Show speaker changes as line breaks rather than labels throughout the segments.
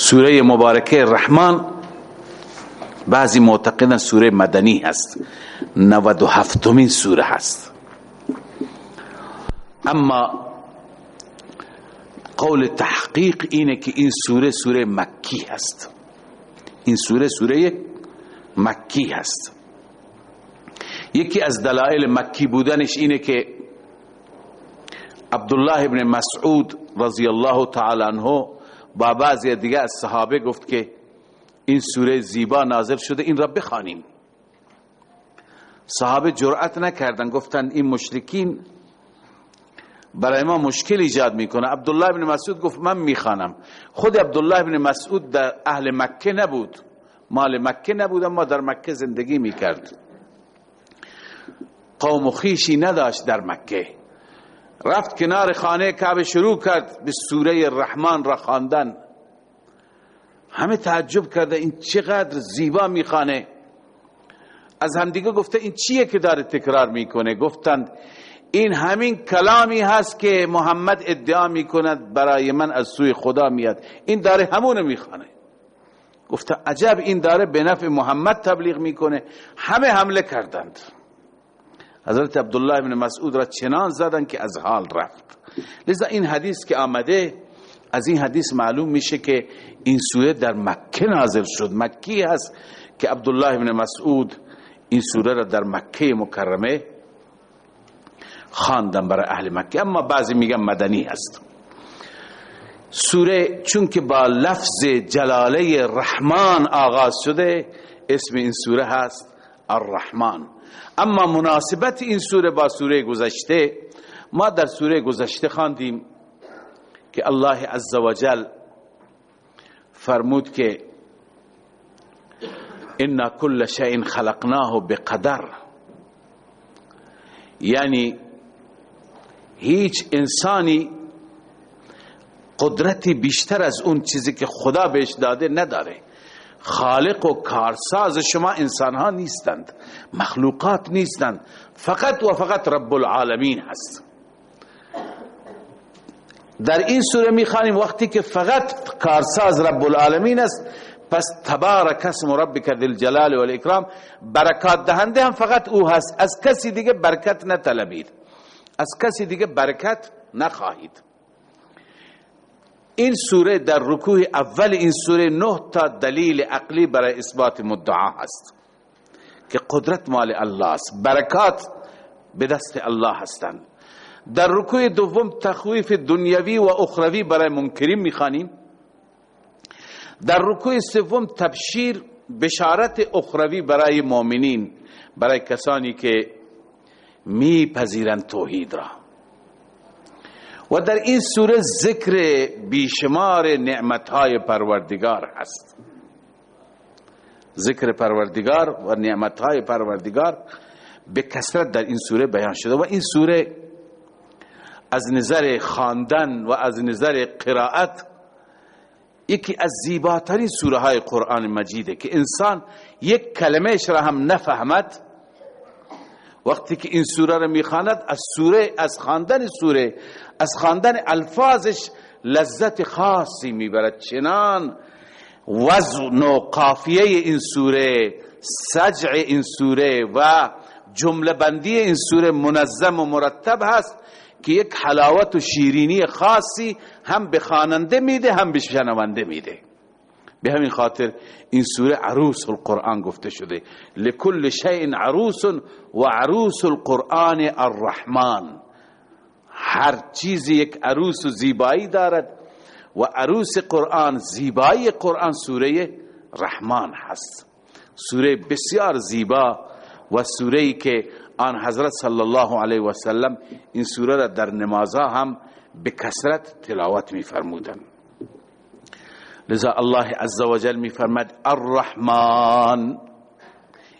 سوره مبارکه رحمان بعضی معتقدن سوره مدنی هست. 97 مین سوره هست. اما قول تحقیق اینه که این سوره سوره مکی هست. این سوره سوره مکی هست. یکی از دلائل مکی بودنش اینه که عبدالله ابن مسعود رضی الله تعالی عنه با بعضی دیگه از صحابه گفت که این سوره زیبا نازل شده این را بخوانیم. صحابه جرأت نکردن گفتن این مشرکین برای ما مشکل ایجاد می‌کنه. عبدالله ابن مسعود گفت من می‌خوانم. خود عبدالله ابن مسعود در اهل مکه نبود. مال مکه نبود اما در مکه زندگی می‌کرد. قوم خیشی نداشت در مکه. رفت کنار خانه کعبه شروع کرد به سوره رحمان را خواندن. همه تعجب کرده این چقدر زیبا می‌خوانه. از همدیگه گفته این چیه که داره تکرار می‌کنه؟ گفتند این همین کلامی هست که محمد ادعا می‌کند برای من از سوی خدا میاد. این داره همونه می‌خوانه. گفته عجب این داره به نفع محمد تبلیغ می‌کنه. همه حمله کردند. حضرت عبدالله بن مسعود را چنان زدن که از حال رفت. لذا این حدیث که آمده از این حدیث معلوم میشه که این سوره در مکه نازل شد. مکی هست که عبدالله بن مسعود این سوره را در مکه مکرمه خواندن برای اهل مکه. اما بعضی میگن مدنی هست. سوره چون که با لفظ جلاله رحمان آغاز شده اسم این سوره هست الرحمن. اما مناسبت این سوره با سوره گذشته ما در سوره گذشته خواندیم که الله عزوجل فرمود که انا كل شيء خلقناه بقدر یعنی هیچ انسانی قدرتی بیشتر از اون چیزی که خدا بهش داده نداره. خالق و کارساز شما انسان ها نیستند. مخلوقات نیستند. فقط و فقط رب العالمین هست. در این سوره می‌خوانیم وقتی که فقط کارساز رب العالمین است پس تبارک اسم ربک ذی الجلال والاکرام برکات دهنده هم فقط او هست. از کسی دیگه برکت نطلبید. از کسی دیگه برکت نخواهید. این سوره در رکوع اول این سوره نه تا دلیل عقلی برای اثبات مدعا هست که قدرت مال الله است برکات به دست الله هستند در رکوع دوم تخویف دنیوی و اخروی برای منکرین می‌خوانیم. در رکوع سوم تبشیر بشارت اخروی برای مؤمنین برای کسانی که میپذیرند توحید را. و در این سوره ذکر بیشمار نعمتهای پروردگار هست. ذکر پروردگار و نعمتهای پروردگار به کسرت در این سوره بیان شده و این سوره از نظر خواندن و از نظر قرائت یکی از زیباترین سوره های قرآن مجیده که انسان یک کلمهش را هم نفهمد. وقتی که این سوره را می‌خواند از سوره از خواندن سوره از خواندن الفاظش لذت خاصی می‌برد. چنان وزن و قافیه این سوره سجع این سوره و جمله بندی این سوره منظم و مرتب هست که یک حلاوت و شیرینی خاصی هم به خواننده میده هم به شنونده میده. به همین خاطر این سوره عروس القرآن گفته شده. لکل شیء عروس و عروس القرآن الرحمن. هر چیزی یک عروس و زیبایی دارد و عروس قرآن زیبایی قرآن سوره رحمان هست. سوره بسیار زیبا و سوره که آن حضرت صلی الله علیه و سلم این سوره را در نمازها هم به کسرت تلاوت می فرمودن لذا الله عز وجل می فرمد الرحمن.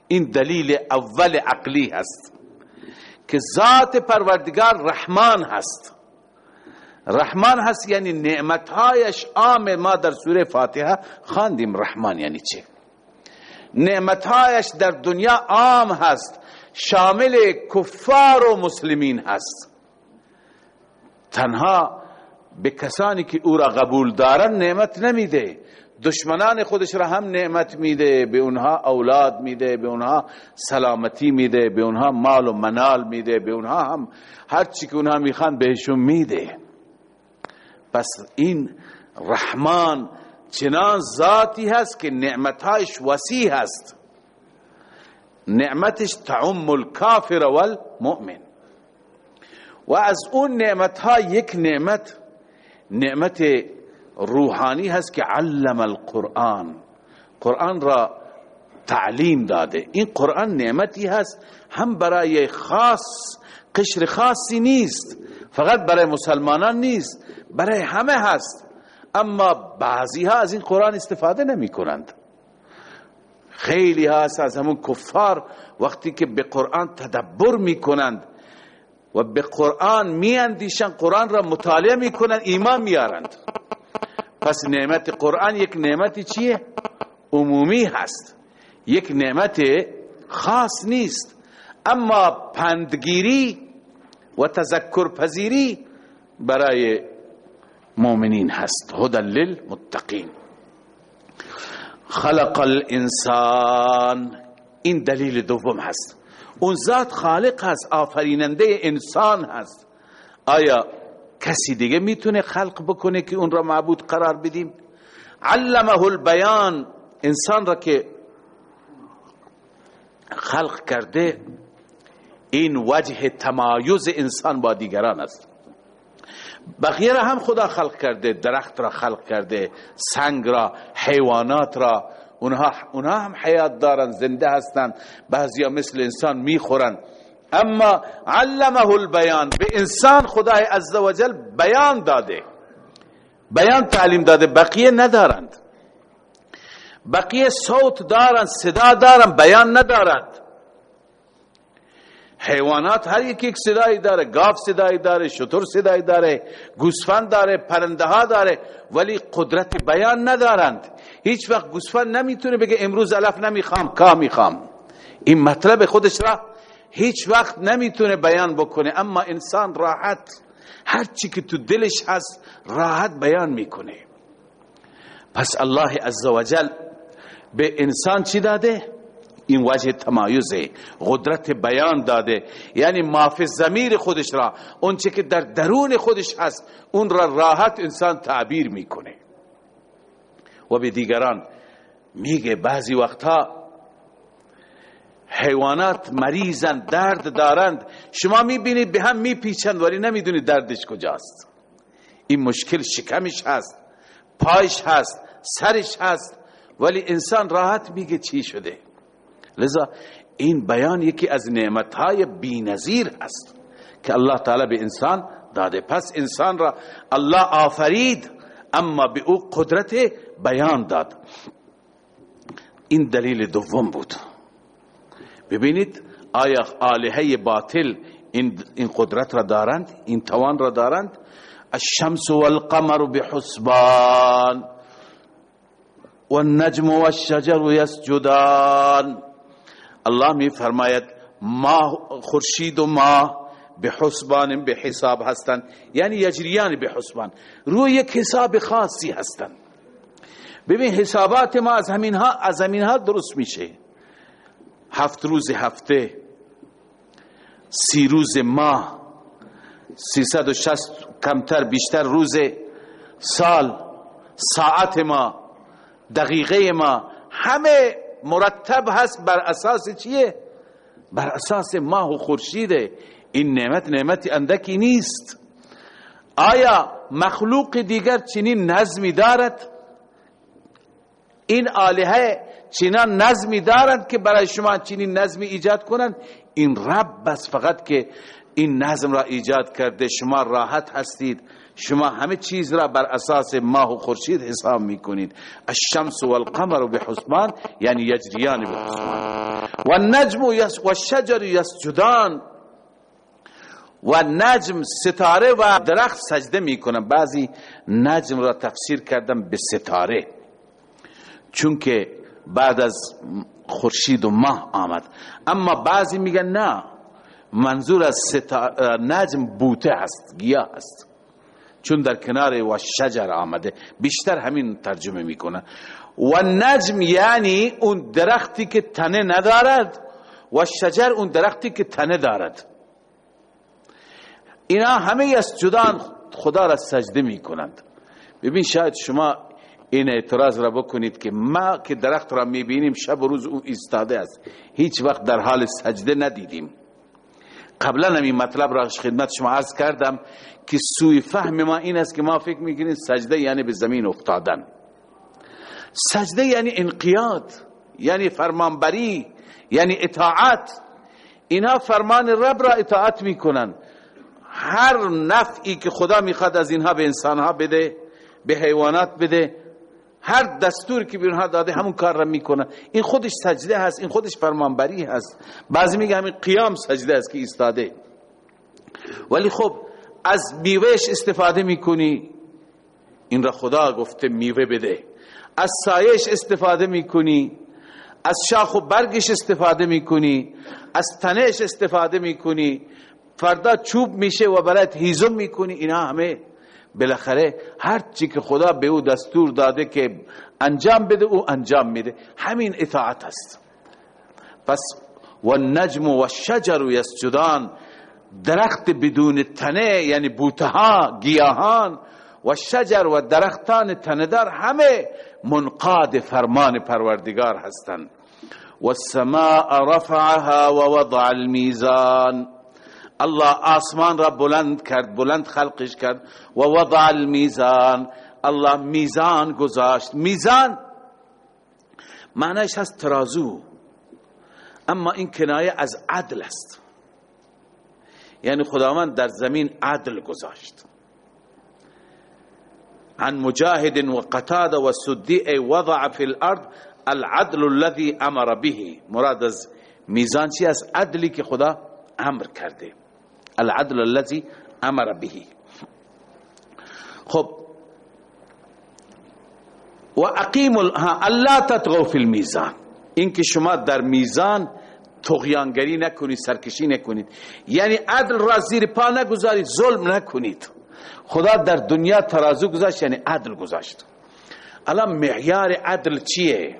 این دلیل اول عقلی هست. که ذات پروردگار رحمان هست. رحمان هست یعنی نعمتهایش عام ما در سوره فاتحه خواندیم. رحمان یعنی چه نعمتهایش در دنیا عام هست. شامل کفار و مسلمین هست. تنها به کسانی که او را قبول دارن نعمت نمیده. دشمنان خودش را هم نعمت میده به اونها اولاد میده به اونها سلامتی میده به اونها مال و منال میده به اونها هم هر چی که اونها می‌خوان بهشون میده. پس این رحمان چنان ذاتی هست که نعمتهایش وسیع هست. نعمتش تعم الكافر والمؤمن. و از اون نعمتها یک نعمت نعمت روحانی هست که علم القرآن. قرآن را تعلیم داده. این قرآن نعمتی هست هم برای خاص قشر خاصی نیست فقط برای مسلمانان نیست برای همه هست. اما بعضی ها از این قرآن استفاده نمی کنند خیلی هست از همون کفار وقتی که به قرآن تدبر می کنند و به قرآن می اندیشن قرآن را مطالعه می کنند ایمان میارند پس نعمت قرآن یک نعمت چیه؟ عمومی هست. یک نعمت خاص نیست. اما پندگیری و تذکر پذیری برای مؤمنین هست. هدى للمتقین. خلق الانسان. این دلیل دوم هست. اون ذات خالق هست آفریننده انسان هست. آیا کسی دیگه می‌تونه خلق بکنه که اون را معبود قرار بدیم؟ علمه البیان انسان را که خلق کرده این وجه تمایز انسان با دیگران است. بقیه را هم خدا خلق کرده درخت را خلق کرده سنگ را حیوانات را. اونها, اونها هم حیات دارن زنده هستند بعضیا مثل انسان می‌خورن. اما علمه البیان به انسان خدای عزوجل بیان داده. بیان تعلیم داده بقیه ندارند. بقیه صوت دارند صدا دارند بیان ندارند حیوانات هر یک یک صدایی داره گاف صدایی داره شطور صدایی داره گوسفند داره پرنده ها داره ولی قدرت بیان ندارند. هیچ وقت گوسفند نمی‌تونه بگه امروز علف نمی‌خوام کا می‌خوام. این مطلب خودش را هیچ وقت نمی‌تونه بیان بکنه. اما انسان راحت هر چی که تو دلش هست راحت بیان می‌کنه. پس الله عزوجل به انسان چی داده؟ این وجه تمایزه قدرت بیان داده. یعنی مافی زمیر خودش را اون چه که در درون خودش هست اون را راحت انسان تعبیر می‌کنه. و به دیگران میگه بعضی وقتها حیوانات مریضند درد دارند. شما می‌بینید به هم میپیچند ولی نمی‌دونید دردش کجاست. این مشکل شکمش هست پایش هست سرش هست ولی انسان راحت میگه چی شده. لذا این بیان یکی از نعمتهای بینظیر است که الله تعالی به انسان داده. پس انسان را الله آفرید اما به او قدرت بیان داد. این دلیل دوم بود. ببینید آیا آلهه باطل این, قدرت را دارند این توان را دارند؟ الشمس والقمر بحسبان والنجم والشجر يسجدان الله می فرماید ما خورشید و ما به حسبان به حساب هستند. یعنی یجریان به حسبان روی یک حساب خاصی هستند. ببین حسابات ما از همین ها از همین ها درست میشه. هفت روز هفته سی روز ماه سیصد و شست کمتر بیشتر روز سال ساعت ما دقیقه ما. همه مرتب هست بر اساس چیه؟ بر اساس ماه و خورشیده. این نعمت نعمت اندکی نیست. آیا مخلوق دیگر چنین نظمی دارد؟ این آلهه چنان نظمی دارد که برای شما چنین نظمی ایجاد کنند. این رب بس فقط که این نظم را ایجاد کرده شما راحت هستید. شما همه چیز را بر اساس ماه و خورشید حساب می‌کنید. الشمس والقمر بحسبان یعنی یجریان بحسبان. و النجم و الشجر یسجدان. و نجم ستاره و درخت سجده می‌کنن بعضی نجم را تفسیر کردم به ستاره. چون که بعد از خورشید و ماه آمد. اما بعضی میگن نه منظور از نجم بوته هست گیاه هست چون در کنار و شجر آمده. بیشتر همین ترجمه می‌کنه. و نجم یعنی اون درختی که تنه ندارد و شجر اون درختی که تنه دارد. اینا همه از جدان خدا را سجده می کنند ببین شاید شما این اعتراض را بکنید که ما که درخت را می‌بینیم شب و روز او ایستاده است. هیچ وقت در حال سجده ندیدیم. قبلا این مطلب را خدمت شما عرض کردم که سوی فهم ما این است که ما فکر می‌کنیم سجده یعنی به زمین افتادن. سجده یعنی انقیاد یعنی فرمانبری یعنی اطاعت. اینا فرمان رب را اطاعت می‌کنن. هر نفعی که خدا می‌خواد از اینها به انسانها بده به حیوانات بده هر دستور که به داده همون کار را می‌کنه. این خودش سجده هست این خودش فرمانبری هست. بعضی میگه همین قیام سجده است که ایستاده. ولی خب از میوهش استفاده می‌کنی. این را خدا گفته میوه بده. از سایش استفاده می‌کنی. از شاخ و برگش استفاده می‌کنی. از تنش استفاده می‌کنی. فردا چوب میشه و برات هیزم می‌کنی. اینا همه بالاخره هر چی که خدا به او دستور داده که انجام بده او انجام میده. همین اطاعت است. پس و نجم و شجر یسجدان درخت بدون تنه یعنی بوتها گیاهان و شجر و درختان تندار همه منقاد فرمان پروردگار هستند. و السماء رفعها و وضع المیزان الله آسمان را بلند کرد بلند خلقش کرد. و وضع المیزان. الله میزان گذاشت. میزان معنیش هست ترازو. اما این کنایه از عدل است. یعنی خداوند در زمین عدل گذاشت. عن مجاهد و قتاد و سدی وضع فی الارض العدل الذي امر به. مراد از میزان چی؟ از عدلی که خدا امر کرده. العدل الذي امر به. خب و اقیم الله تطغوا فی المیزان اینکه شما در میزان تغیانگری نکنید سرکشی نکنید یعنی عدل را زیر پا نگذارید ظلم نکنید خدا در دنیا ترازو گذاشت یعنی عدل گذاشت. الان معیار عدل چیه؟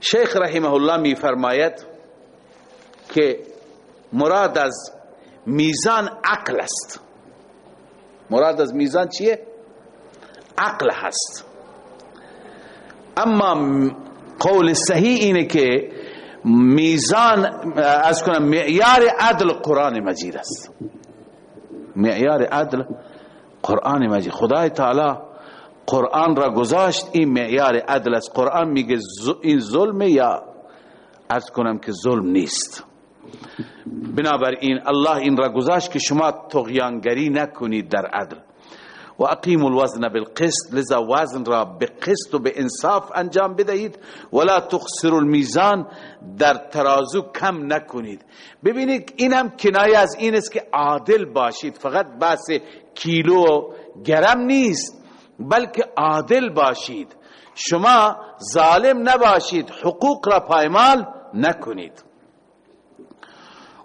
شیخ رحمه الله می فرماید که مراد از میزان عقل است. مراد از میزان چیه؟ عقل هست. اما قول صحیح اینه که میزان از کنم معیار عدل قرآن مجید است. معیار عدل قرآن مجید. خدای تعالی قرآن را گذاشت این معیار عدل است قرآن میگه این ظلم یا از کنم که ظلم نیست. بنابراین الله این را گذاشت که شما تغیانگری نکنید در عدل. و اقیم الوزن بالقسط لذا وزن را به قسط و به انصاف انجام بدهید. ولا تخسر المیزان در ترازو کم نکنید. ببینید این هم کنایه از این است که عادل باشید. فقط بحث کیلو گرم نیست بلکه عادل باشید. شما ظالم نباشید حقوق را پایمال نکنید.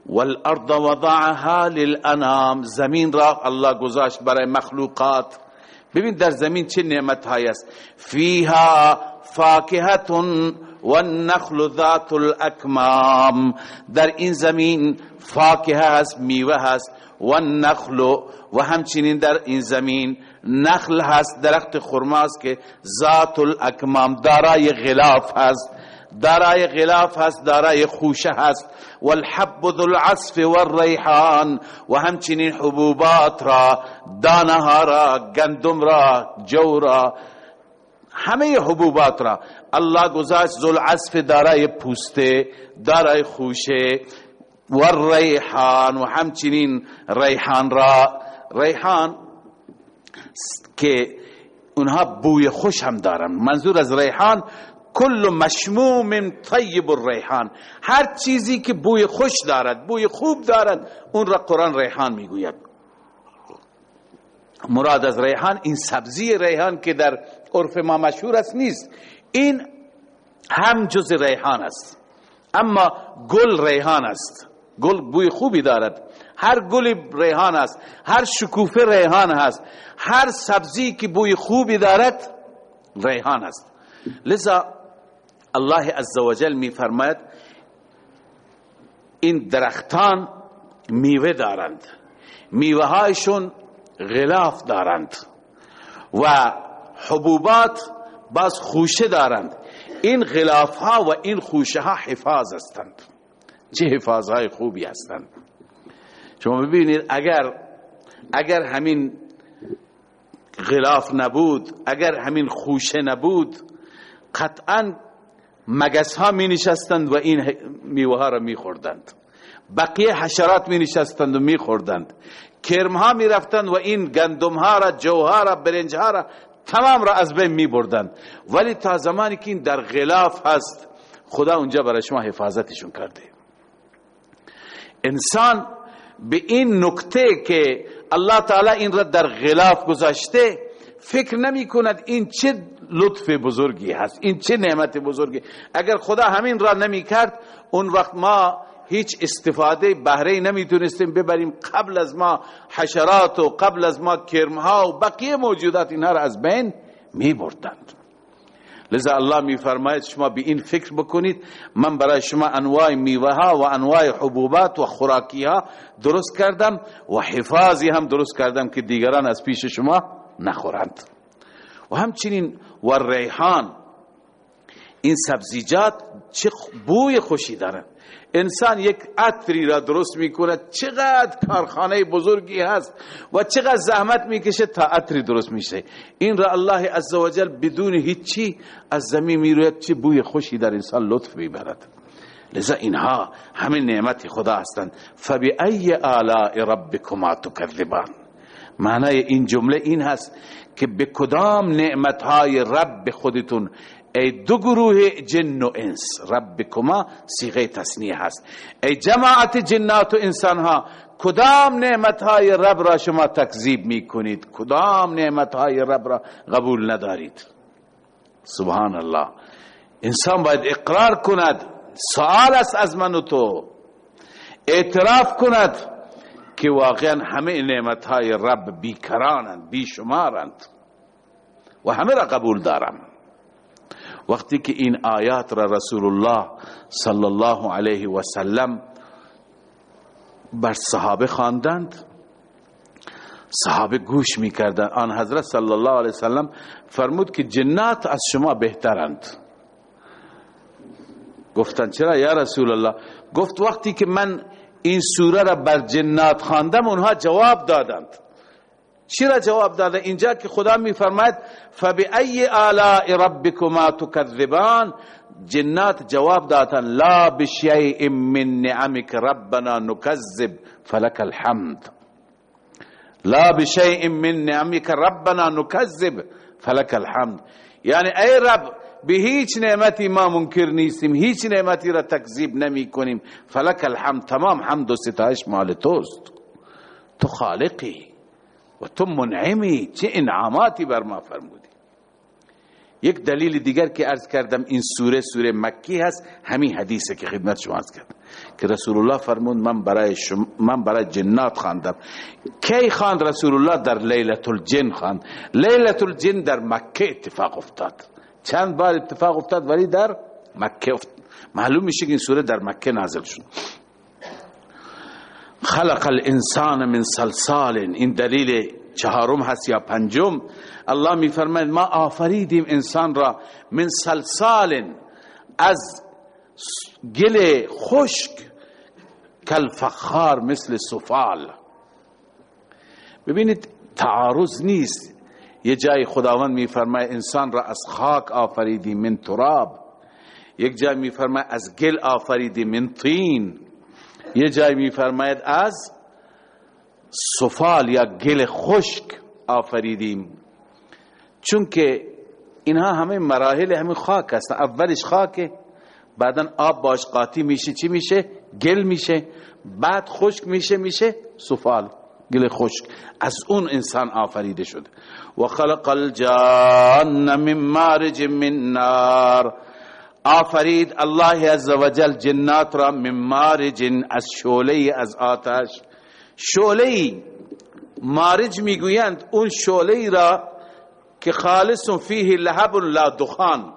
والارض وضعها للانام زمین را الله گذاشت برای مخلوقات. ببین در زمین چه نعمت های است. فیها فاکهت و النخل ذات الاکمام در این زمین فاکه هست میوه هست. و النخل و همچنین در این زمین نخل هست درخت خرماست که ذات الاکمام دارای غلاف هست. دارای غلاف هست دارای خوشه هست. والحب ذو العصف والریحان. و همچنین حبوبات را دانه را گندم را جو را همه حبوبات را. الله گذاشت ذو العصف دارای پوسته دارای خوشه و ریحان و همچنین ریحان را. ریحان که اونها بوی خوش هم دارن. منظور از ریحان کل مشموم طیب الریحان. هر چیزی که بوی خوش دارد بوی خوب دارد اون را قرآن ریحان می‌گوید. مراد از ریحان این سبزی ریحان که در عرف ما مشهور است نیست. این هم جز ریحان است. اما گل ریحان است. گل بوی خوبی دارد. هر گل ریحان است. هر شکوفه ریحان است هر سبزی که بوی خوبی دارد ریحان است. لذا الله عزوجل می فرماید این درختان میوه دارند. میوه هایشون غلاف دارند و حبوبات باز خوشه دارند. این غلاف ها و این خوشه ها حفاظ هستند. چه حفاظ های خوبی هستند. شما ببینید اگر اگر همین غلاف نبود اگر همین خوشه نبود قطعا مگس ها می نشستند و این میوه ها را می خوردند بقیه حشرات می نشستند و می خوردند کرم ها می رفتند و این گندم ها را جو ها را برنج ها را تمام را از بین می بردند ولی تا زمانی که این در غلاف هست خدا اونجا برای شما حفاظتشون کرده. انسان به این نکته که الله تعالی این را در غلاف گذاشته فکر نمی کند این چه لطف بزرگی هست این چه نعمت بزرگی. اگر خدا همین را نمی کرد اون وقت ما هیچ استفاده بهره نمی‌تونستیم ببریم. قبل از ما حشرات و قبل از ما کرمها و بقیه موجودات اینها را از بین می بردند. لذا الله می فرماید شما به این فکر بکنید. من برای شما انواع میوه ها و انواع حبوبات و خوراکی ها درست کردم و حفاظی هم درست کردم که دیگران از پیش شما نخورند. و همچنین و ریحان این سبزیجات چه بوی خوشی دارند. انسان یک عطری را درست می‌کنه چقدر کارخانه بزرگی هست و چقدر زحمت می‌کشه تا عطری درست میشه. این را الله عزوجل بدون هیچی از زمین می‌روید چه بوی خوشی در انسان لطف می‌برد. لذا اینها همه نعمت خدا هستند. فبی ای آلاء ربکما تکذبان. معنی این جمله این هست که به کدام نعمتهای رب خودتون ای دو گروه جن و انس ربکما سیغه تصنیه هست. ای جماعت جنات و انسان ها کدام نعمت های رب را شما تکذیب می کنید کدام نعمت های رب را قبول ندارید؟ سبحان الله انسان باید اقرار کند سوال است از من و تو. اعتراف کند که واقعا همه نعمت های رب بیکرانند بیشمارند و همه را قبول دارم. وقتی که این آیات را رسول الله صلی الله علیه و سلم بر صحابه خواندند صحابه گوش می‌کردند. آن حضرت صلی الله علیه و سلم فرمود که جنات از شما بهترند. گفتند چرا یا رسول الله گفت وقتی که من این سوره را بر جنات خواندم اونها جواب دادند. چرا جواب داده؟ اینجا که خدا میفرماید فبأي آلاء ربكما تكذبان جنات جواب دادن لا بشيء من نعمك ربنا نكذب فلك الحمد. لا بشيء من نعمك ربنا نكذب فلك الحمد. یعنی ای رب به هیچ نعمتی ما منکر نیستیم هیچ نعمتی را تکذیب نمی کنیم فلک الحمد تمام حمد و ستایش مال توست. تو خالقی و تو منعمی چه انعاماتی بر ما فرمودی؟ یک دلیل دیگر که عرض کردم این سوره سوره مکی هست همین حدیثه که خدمت شما عرض کردم. که رسول الله فرمود من برای شما من برای جنات خواندم. کی خواند رسول الله در لیلت الجن خواند؟ لیلت الجن در مکه اتفاق افتاد. چند بار اتفاق افتاد ولی در مکه افتاد معلوم میشه که این سوره در مکه نازل شد. خلق الانسان من صلصال. این دلیل چهارم هست یا پنجم؟ الله می فرماید ما آفریدیم انسان را من صلصال. از گل خشک کل مثل سفال. ببینید تعارض نیست. یه جای خداوند می فرماید انسان را از خاک آفریدیم من تراب. یک جای می فرماید از گل آفریدیم من طین. یه جای میفرماید از سفال یا گل خشک آفریدیم. چون که اینها همه مراحل همه خاک هستن اولش خاکه بعدا آب باش قاطی میشه چی میشه؟ گل میشه بعد خشک میشه میشه سفال. گل خشک. از اون انسان آفریده شده. و خلق الجان من مارج من نار. آفرید الله عزوجل جنات را من مارج از شعله از آتش. شعله مارج می‌گویند اون شعله را که خالص فیه لهب لا دخان.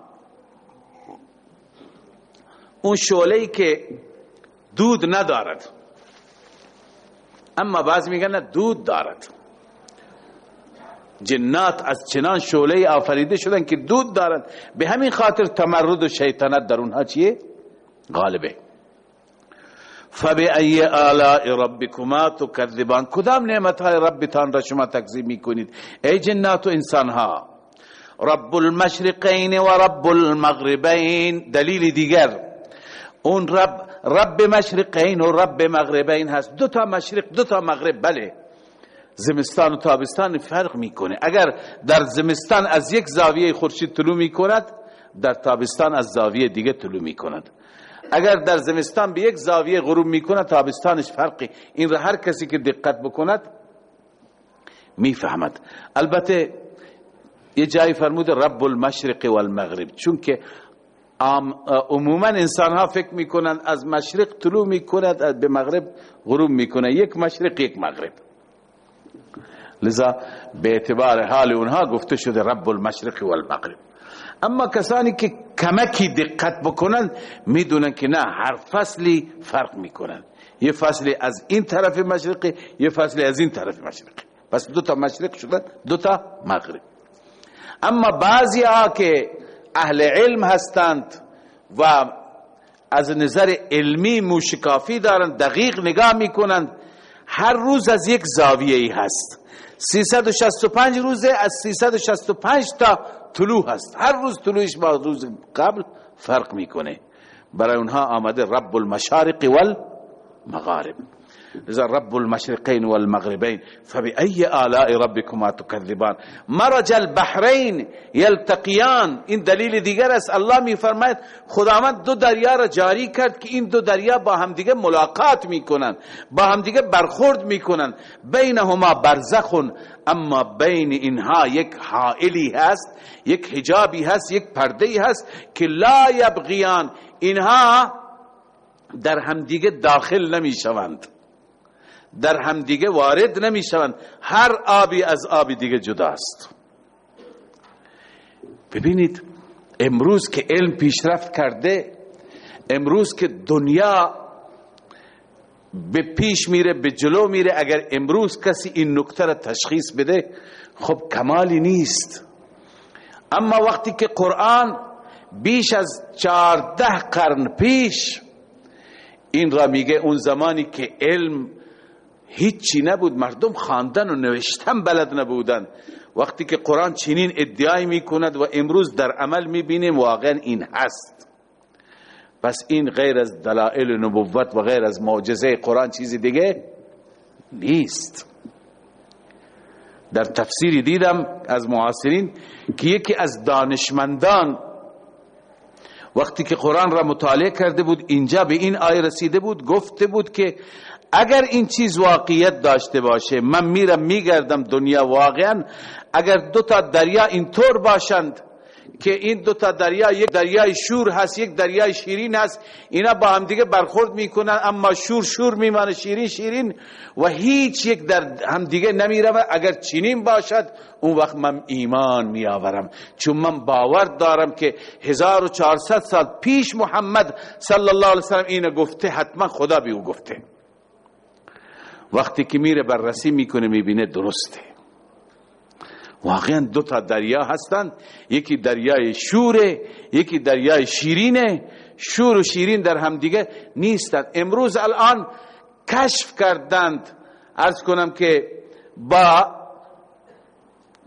اون شعله که دود ندارد. اما بعض میگن دود دارد. جنات از چنان شعله آفریده شدن که دود دارد. به همین خاطر تمرد و شیطنت در اونها چیه؟ غالبه. فبأي آلاء ربكما تكذبان کدام نعمت های ربتان را شما تکذیب می‌کنید؟ ای جنات و انسان ها رب المشرقین و رب المغربین. دلیل دیگر اون رب رب مشرقین و رب مغربین هست. دو تا مشرق دو تا مغرب بله. زمستان و تابستان فرق می‌کنه. اگر در زمستان از یک زاویه خورشید طلوع می‌کند در تابستان از زاویه دیگه طلوع می‌کند. اگر در زمستان به یک زاویه غروب می‌کنه تابستانش فرقی. این را هر کسی که دقت بکند می‌فهمد. البته یه جایی فرمود رب المشرق والمغرب. چون که عموما انسان ها فکر می‌کنند از مشرق طلوع می‌کند به مغرب غروب می‌کنه. یک مشرق یک مغرب. لذا به اعتبار حال اونها گفته شده رب المشرق والمغرب. اما کسانی که کمکی دقت بکنن می‌دونن که نه هر فصلی فرق می‌کنن یه فصلی از این طرف مشرقی یه فصلی از این طرف مشرقی پس دو تا مشرق شدن دو تا مغرب. اما بعضی ها که اهل علم هستند و از نظر علمی موشکافی دارند دقیق نگاه می‌کنند. هر روز از یک زاویه ای هست 365 روزه از 365 تا طلوع هست. هر روز طلوعش با روز قبل فرق می‌کنه. برای اونها آمده رب المشارق والمغارب. لذا رب المشرقين والمغربين فبأي آلاء ربكما تكذبان؟ مرج البحرين يلتقيان. این دلیل دیگر است الله می فرماید خداوند دو دریا را جاری کرد که این دو دریا با همدیگه ملاقات می‌کنن با همدیگه برخورد می‌کنن بینهما برزخ اما بین اینها یک حائلی هست یک حجابی هست یک پرده هست که لا یبغیان. اینها در همدیگه داخل نمی شوند در همدیگه وارد نمی شوند هر آبی از آبی دیگه جداست. ببینید امروز که علم پیشرفت کرده امروز که دنیا به پیش میره به جلو میره اگر امروز کسی این نکته را تشخیص بده خب کمالی نیست. اما وقتی که قرآن بیش از چارده قرن پیش این را میگه اون زمانی که علم هیچی نبود. مردم خواندن و نوشتن بلد نبودن. وقتی که قرآن چنین ادعای می‌کند و امروز در عمل می‌بینیم واقعا این هست. پس این غیر از دلائل نبوت و غیر از معجزه قرآن چیزی دیگه نیست. در تفسیری دیدم از معاصرین که یکی از دانشمندان وقتی که قرآن را مطالعه کرده بود اینجا به این آیه رسیده بود گفته بود که اگر این چیز واقعیت داشته باشه من میرم میگردم دنیا واقعا. اگر دو تا دریا اینطور باشند که این دو تا دریا یک دریای شور هست یک دریای شیرین هست اینا با هم دیگه برخورد می‌کنن اما شور شور میمانه شیرین شیرین. و هیچ یک در هم دیگه نمیره اگر چنین باشد اون وقت من ایمان میآورم. چون من باور دارم که 1400 سال پیش محمد صلی الله علیه وسلم اینو گفته حتما خدا به او گفته. وقتی که میره بررسی می‌کنه می‌بینه درسته. واقعا دو تا دریا هستند. یکی دریای شوره یکی دریای شیرینه. شور و شیرین در هم دیگه نیستند. امروز الان کشف کردند. ارز کنم که با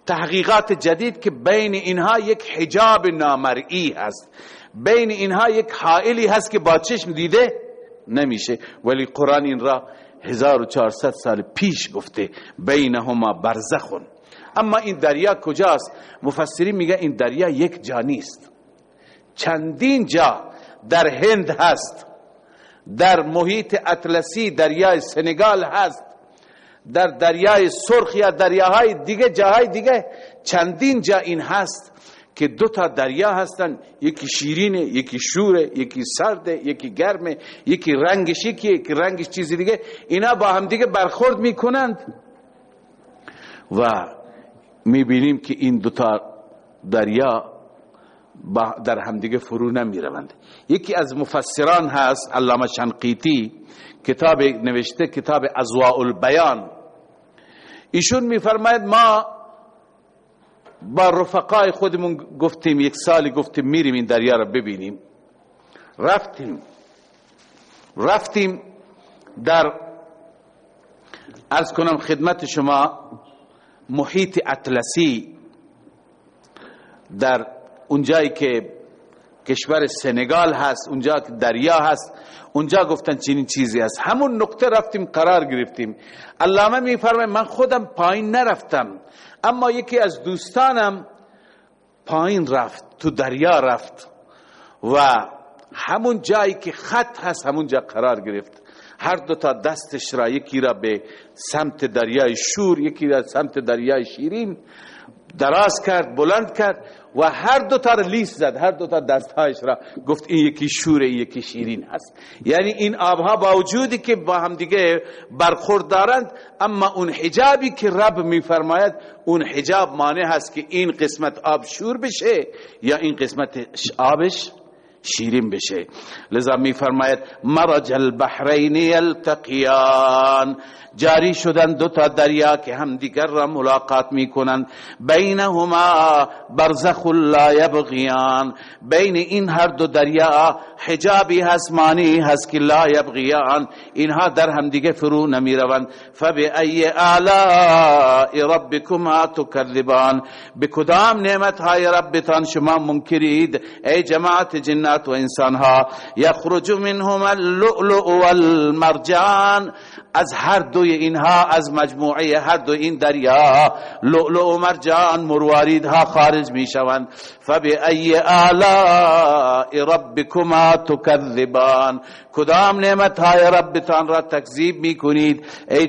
تحقیقات جدید که بین اینها یک حجاب نامرئی هست. بین اینها یک حائلی هست که با چشم دیده نمیشه. ولی قرآن این را 1400 سال پیش گفته بینهما برزخون. اما این دریا کجاست؟ مفسرین میگه این دریا یک جا نیست. چندین جا در هند هست. در محیط اطلسی دریای سنگال هست. در دریای سرخ یا دریاهای دیگه جاهای دیگه چندین جا این هست. که دو تا دریا هستن. یکی شیرینه یکی شوره یکی سرده یکی گرمه یکی رنگش یکی یکی رنگش چیزی دیگه. اینا با هم دیگه برخورد می‌کنند. و می‌بینیم که این دو تا دریا در همدیگه فرو نمی روند یکی از مفسران هست علامه شنقیتی کتاب نوشته کتاب ازواء البیان. ایشون میفرماید ما با رفقای خودمون گفتیم یک سالی گفتیم میریم این دریا را ببینیم. رفتیم. رفتیم در از کنم خدمت شما محیط اطلسی. در اونجایی که کشور سنگال هست اونجا که دریا هست اونجا گفتن چنین چیزی هست. همون نقطه رفتیم قرار گرفتیم. علامه میفرمه من خودم پایین نرفتم. اما یکی از دوستانم پایین رفت تو دریا رفت و همون جایی که خط هست همون جا قرار گرفت. هر دو تا دستش را یکی را به سمت دریای شور یکی را سمت دریای شیرین دراز کرد بلند کرد. و هر دو تا لیس زد هر دو تا دستهایش را. گفت این یکی شور این یکی شیرین هست. یعنی این آبها با وجودی که با هم دیگه برخورد دارند اما اون حجابی که رب میفرماید اون حجاب مانع هست که این قسمت آب شور بشه یا این قسمت آبش شیرین بشه. لذا می فرماید مرج البحرین یلتقیان. جاری شدن دو تا دریا که هم دیگر را ملاقات می کنند بینهما برزخ لا یبغیان. بین این هر دو دریا حجابی هست مانی هست که لا یبغیان. اینها در هم دیگه فرو نمی روند فبأی آلاء ربکما تکذبان. بکدام نعمت های ربتان شما منکرید؟ ای جماعت جنات و انسان ها یخرج منهم اللؤلؤ والمرجان. از هر دوی اینها از مجموعه هر دو این دریا. لؤلؤ و مرجان مرواریدها خارج می شوند فبأي آلاء ربكما تكذبان کدام نعمت های ربتان را تکذیب می کنید ای,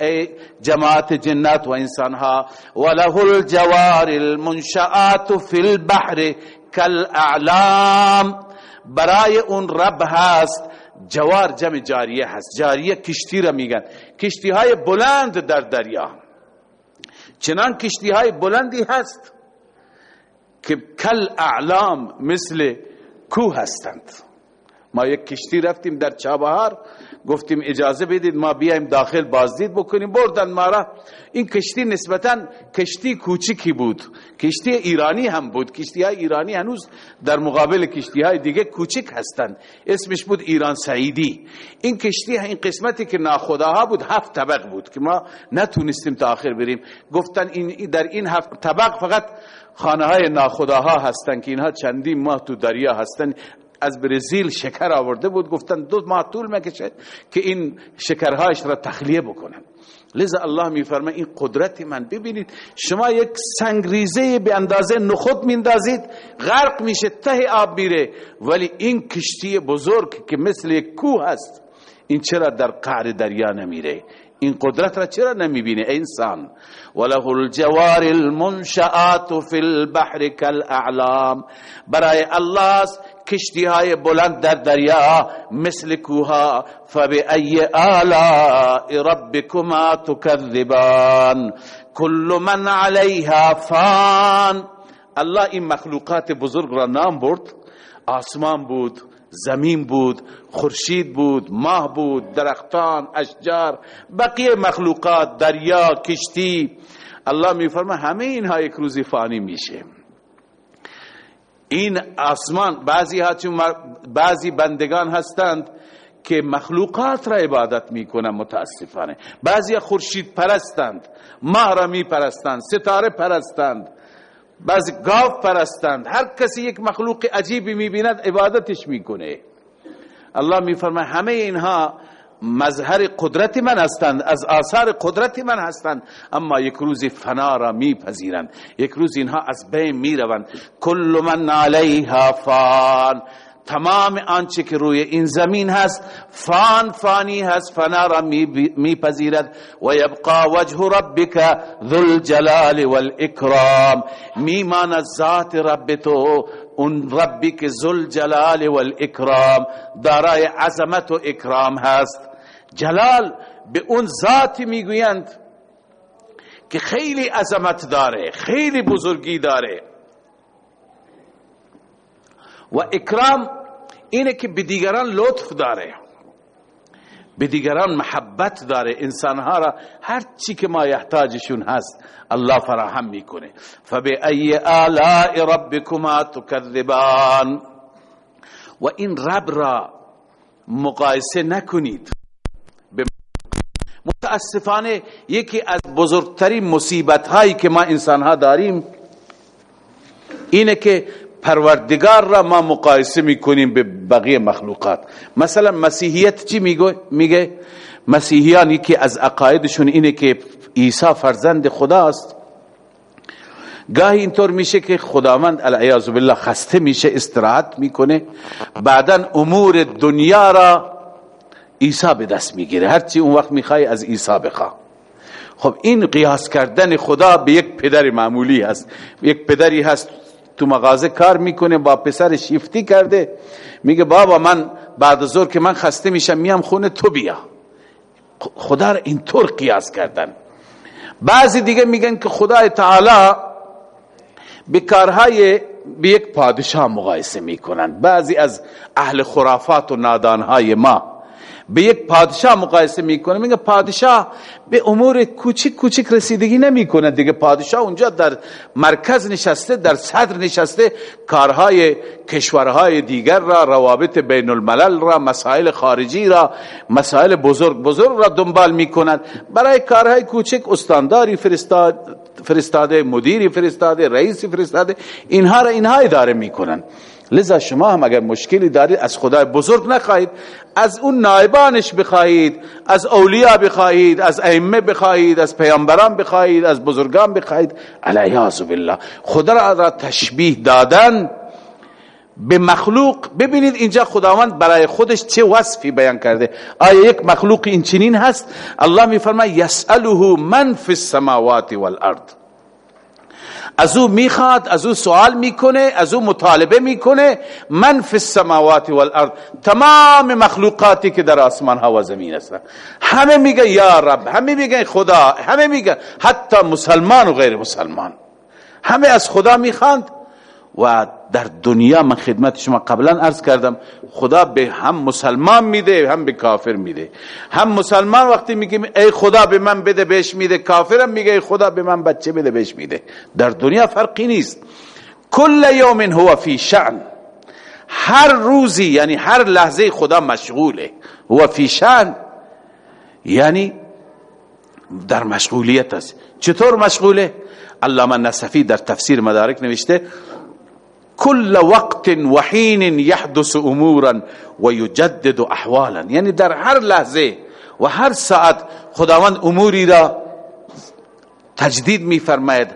ای جماعت جنات و انسان ها وله الجوار المنشآت في البحر كالاعلام برای اون رب هست جوار جمع جاریه هست. جاریه کشتی را میگن. کشتی های بلند در دریا. چنان کشتی های بلندی هست که کل اعلام مثل کوه هستند. ما یک کشتی رفتیم در چابهار. گفتیم اجازه بدید ما بیایم داخل بازدید بکنیم. بردن ما را. این کشتی نسبتا کشتی کوچکی بود. کشتی ایرانی هم بود. کشتی های ایرانی هنوز در مقابل کشتی های دیگه کوچک هستند. اسمش بود ایران سعیدی. این کشتی این قسمتی که ناخداها بود هفت طبق بود که ما نتونستیم تا آخر بریم. گفتن این در این هفت طبق فقط خانه های ناخداها هستند که اینها چندین ماه تو دریا هستند. از برزیل شکر آورده بود گفتن دو ماه طول می‌کشه که این شکرهایش را تخلیه بکنن. لذا الله میفرمه این قدرت من ببینید شما یک سنگریزه به اندازه نخود میندازید غرق میشه ته آب میره. ولی این کشتی بزرگ که مثل یک کوه هست این چرا در قعر دریا نمیره؟ این قدرت را چرا نمی‌بینه انسان؟ وله الجوار المنشآت فی البحر كالاعلام برای الله کشتی های بلند در دریا مثل کوها فبأي آلاء ربكما تكذبان كل من عليها فان. الله این مخلوقات بزرگ را نام برد. آسمان بود زمین بود خورشید بود ماه بود درختان اشجار بقیه مخلوقات دریا کشتی. الله میفرما همه اینها یک روزی فانی میشه. این آسمان بعضی بعضی بندگان هستند که مخلوقات را عبادت می‌کنن متاسفانه. بعضی خورشید پرستند ماه را می پرستند ستاره پرستند بعضی گاو پرستند. هر کسی یک مخلوق عجیبی می‌بیند عبادتش می‌کنه. الله میفرماید همه اینها مظهر قدرت من هستند از آثار قدرت من هستند. اما یک روز فنا را میپذیرند. یک روز اینها از بین می‌روند. کل من علیها فان. تمام آنچه که روی این زمین هست فان فانی هست فنا را میپذیرد. و یبقا وجه ربک ذو الجلال والاکرام. میماند ذات رب تو اون ربی که ذو الجلال والاکرام. دارای عظمت و اکرام هست. جلال به اون ذاتی می‌گویند که خیلی عظمت داره خیلی بزرگی داره. و اکرام اینه که به دیگران لطف داره. به دیگران محبت داره. انسانها را هر چی که ما یحتاجشون هست الله فراهم می‌کنه. فبی ای آلاء ربکما تکذبان؟ و این رب را مقایسه نکنید. متاسفانه یکی از بزرگترین مصیبت هایی که ما انسان ها داریم اینه که پروردگار را ما مقایسه می‌کنیم به بقیه مخلوقات. مثلا مسیحیت چی میگه؟ مسیحیان یکی از عقایدشون اینه که عیسی فرزند خداست. گاهی اینطور میشه که خداوند العیاذ بالله خسته میشه استراحت می‌کنه. بعدا امور دنیا را عیسی به دست می‌گیره. هرچی اون وقت می‌خوای از عیسی بخوا. خب این قیاس کردن خدا به یک پدر معمولی هست. یک پدری هست تو مغازه کار می‌کنه با پسر شیفتی کرده. میگه بابا من بعد از که من خسته میشم میام خونه تو بیا. خدا را اینطور قیاس کردن. بعضی دیگه میگن که خدا تعالی به کارهای به یک پادشاه مقایسه می‌کنن. بعضی از اهل خرافات و نادانهای ما به یک پادشاه مقایسه می‌کنه میگه پادشاه به امور کوچیک کوچیک رسیدگی نمی‌کنه دیگه. پادشاه اونجا در مرکز نشسته در صدر نشسته کارهای کشورهای دیگر را روابط بین الملل را مسائل خارجی را مسائل بزرگ بزرگ را دنبال می‌کند. برای کارهای کوچک استانداری فرستاد فرستاده مدیری فرستاده رئیسی فرستاده اینها را اینها اداره می‌کنن لذا شما هم اگر مشکلی دارید از خدای بزرگ نخواهید. از اون نایبانش بخواهید از اولیاء بخواهید از ائمه بخواهید از پیامبران بخواهید از بزرگان بخواهید. علیاذ بالله. خدا را تشبیه دادن به مخلوق. ببینید اینجا خداوند برای خودش چه وصفی بیان کرده. آیا یک مخلوق این چنین هست؟ الله میفرماید یسأله من فی السماوات والارض. از او می‌خواد از او سوال می‌کنه از او مطالبه می‌کنه. من فی السماوات والارض تمام مخلوقاتی که در آسمان ها و زمین هستن همه میگه یا رب همه میگه خدا همه میگه حتی مسلمان و غیر مسلمان. همه از خدا می‌خواند و در دنیا من خدمت شما قبلا عرض کردم خدا به هم مسلمان میده هم به کافر میده. هم مسلمان وقتی میگه ای خدا به من بده بهش میده. کافرم میگه ای خدا به من بچه بده بهش میده. در دنیا فرقی نیست. کل یوم هو فی شعن هر روزی یعنی هر لحظه خدا مشغوله. هو فی شعن یعنی در مشغولیت است. چطور مشغوله؟ علامه نصفی در تفسیر مدارک نوشته كل وقت وحين يحدث امورا ويجدد احوالا یعنی در هر لحظه و هر ساعت خداوند اموری را تجدید می فرماید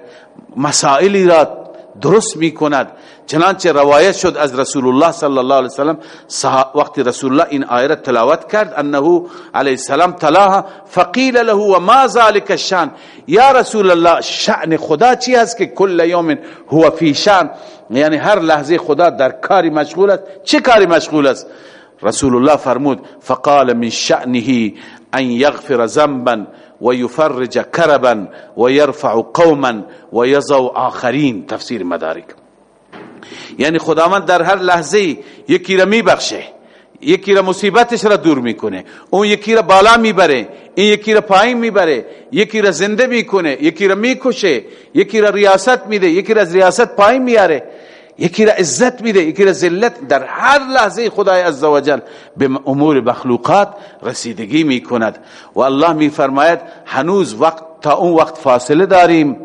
مسائلی را درست می کند چنانچه روایت شد از رسول الله صلی الله علیه وسلم وقتی رسول الله این آیه تلاوت کرد انه علیه السلام تلاها فقیل له و ما ذلك الشان یا رسول الله شأن خدا چی است که کل یوم هو فی شان یعنی هر لحظه خدا در کاری مشغول است. چه کاری مشغول است؟ رسول الله فرمود فقال من شأنه ان يغفر ذنبا. ويفرج كربا ويرفع قوما ويزو آخرین. تفسیر مدارک. یعنی خداوند در هر لحظه یکی را میبخشه یکی را مصیبتش را دور می‌کنه اون یکی را بالا می‌بره این یکی را پایین می‌بره یکی را زنده می‌کنه یکی را می‌کشه یکی را ریاست میده یکی را از ریاست پایین میاره یکی را عزت میده یکی را ذلت در هر لحظه خدای عزوجل به امور مخلوقات رسیدگی می‌کند. و الله میفرماید هنوز وقت تا اون وقت فاصله داریم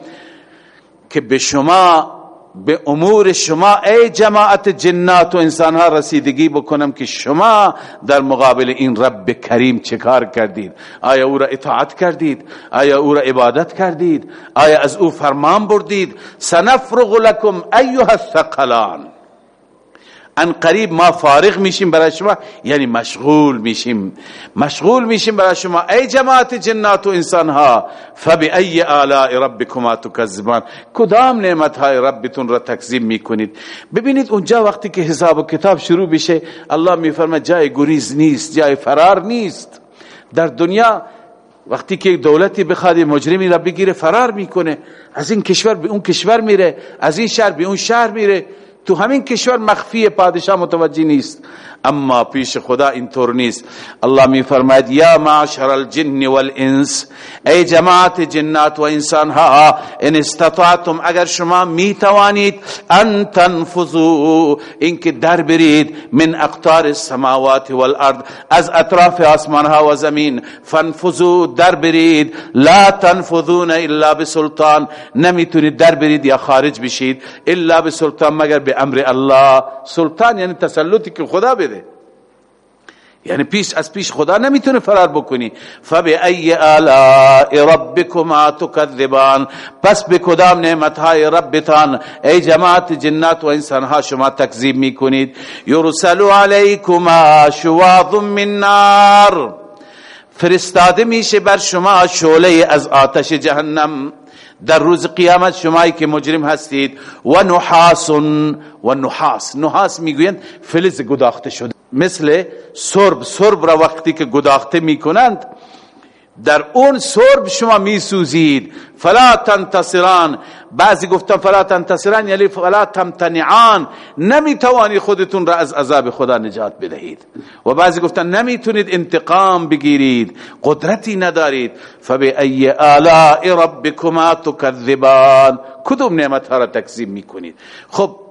که به شما به امور شما ای جماعت جنات و انسان ها رسیدگی بکنم که شما در مقابل این رب کریم چه کار کردید؟ آیا او را اطاعت کردید؟ آیا او را عبادت کردید؟ آیا از او فرمان بردید؟ سنفرغ لکم ایها الثقلان. ان قریب ما فارغ میشیم برای شما یعنی مشغول میشیم. مشغول میشیم برای شما. ای جماعت جنات و انسان ها فبأي آلاء ربكما تكذبان کدام نعمت های ربتون را تکذیب می‌کنید؟ ببینید اونجا وقتی که حساب و کتاب شروع بشه الله میفرماید جای گریز نیست جای فرار نیست. در دنیا وقتی که دولتی بخواد مجرمی را بگیره فرار می‌کنه. از این کشور به اون کشور میره از این شهر به اون شهر میره. تو همین کشور مخفی پادشاه متوجه نیست. اما پیش خدا اینطور نیست. الله می فرماید یا معشر الجن والانس ای جماعت جنات و انسان ها ان استطعتم اگر شما می توانید ان تنفذوا اینکه در برید من اقطار السماوات والارض از اطراف آسمان ها و زمین فانفذوا در برید. لا تنفذون الا بسلطان نمی‌تونید در برید یا خارج بشید الا بسلطان مگر به امر الله. سلطان یعنی تسلطی که خدا بده. یعنی پیش از پیش خدا نمی‌تونه فرار بکنی. فبأي آلاء ربكما تكذبان پس به کدام نعمت های ربتان ای جماعت جنات و انسان ها شما تکذیب می‌کنید؟ یرسل علیکما شواظ من نار. فرستاده میشه بر شما شعله از آتش جهنم. در روز قیامت شمایی که مجرم هستید. و نحاس و نحاس. نحاس می‌گویند فلز گداخته شده. مثل سرب. سرب را وقتی که گداخته می‌کنند در اون سرب شما میسوزید. فلا تنتصران. بعضی گفتن فلا تنتصران یعنی فلا تمتنعان. نمی‌توانی خودتون را از عذاب خدا نجات بدهید. و بعضی گفتن نمی‌تونید انتقام بگیرید. قدرتی ندارید. فبأي آلاء ربكما تكذبان کدوم نعمت ها را تکذیب می‌کنید؟ خب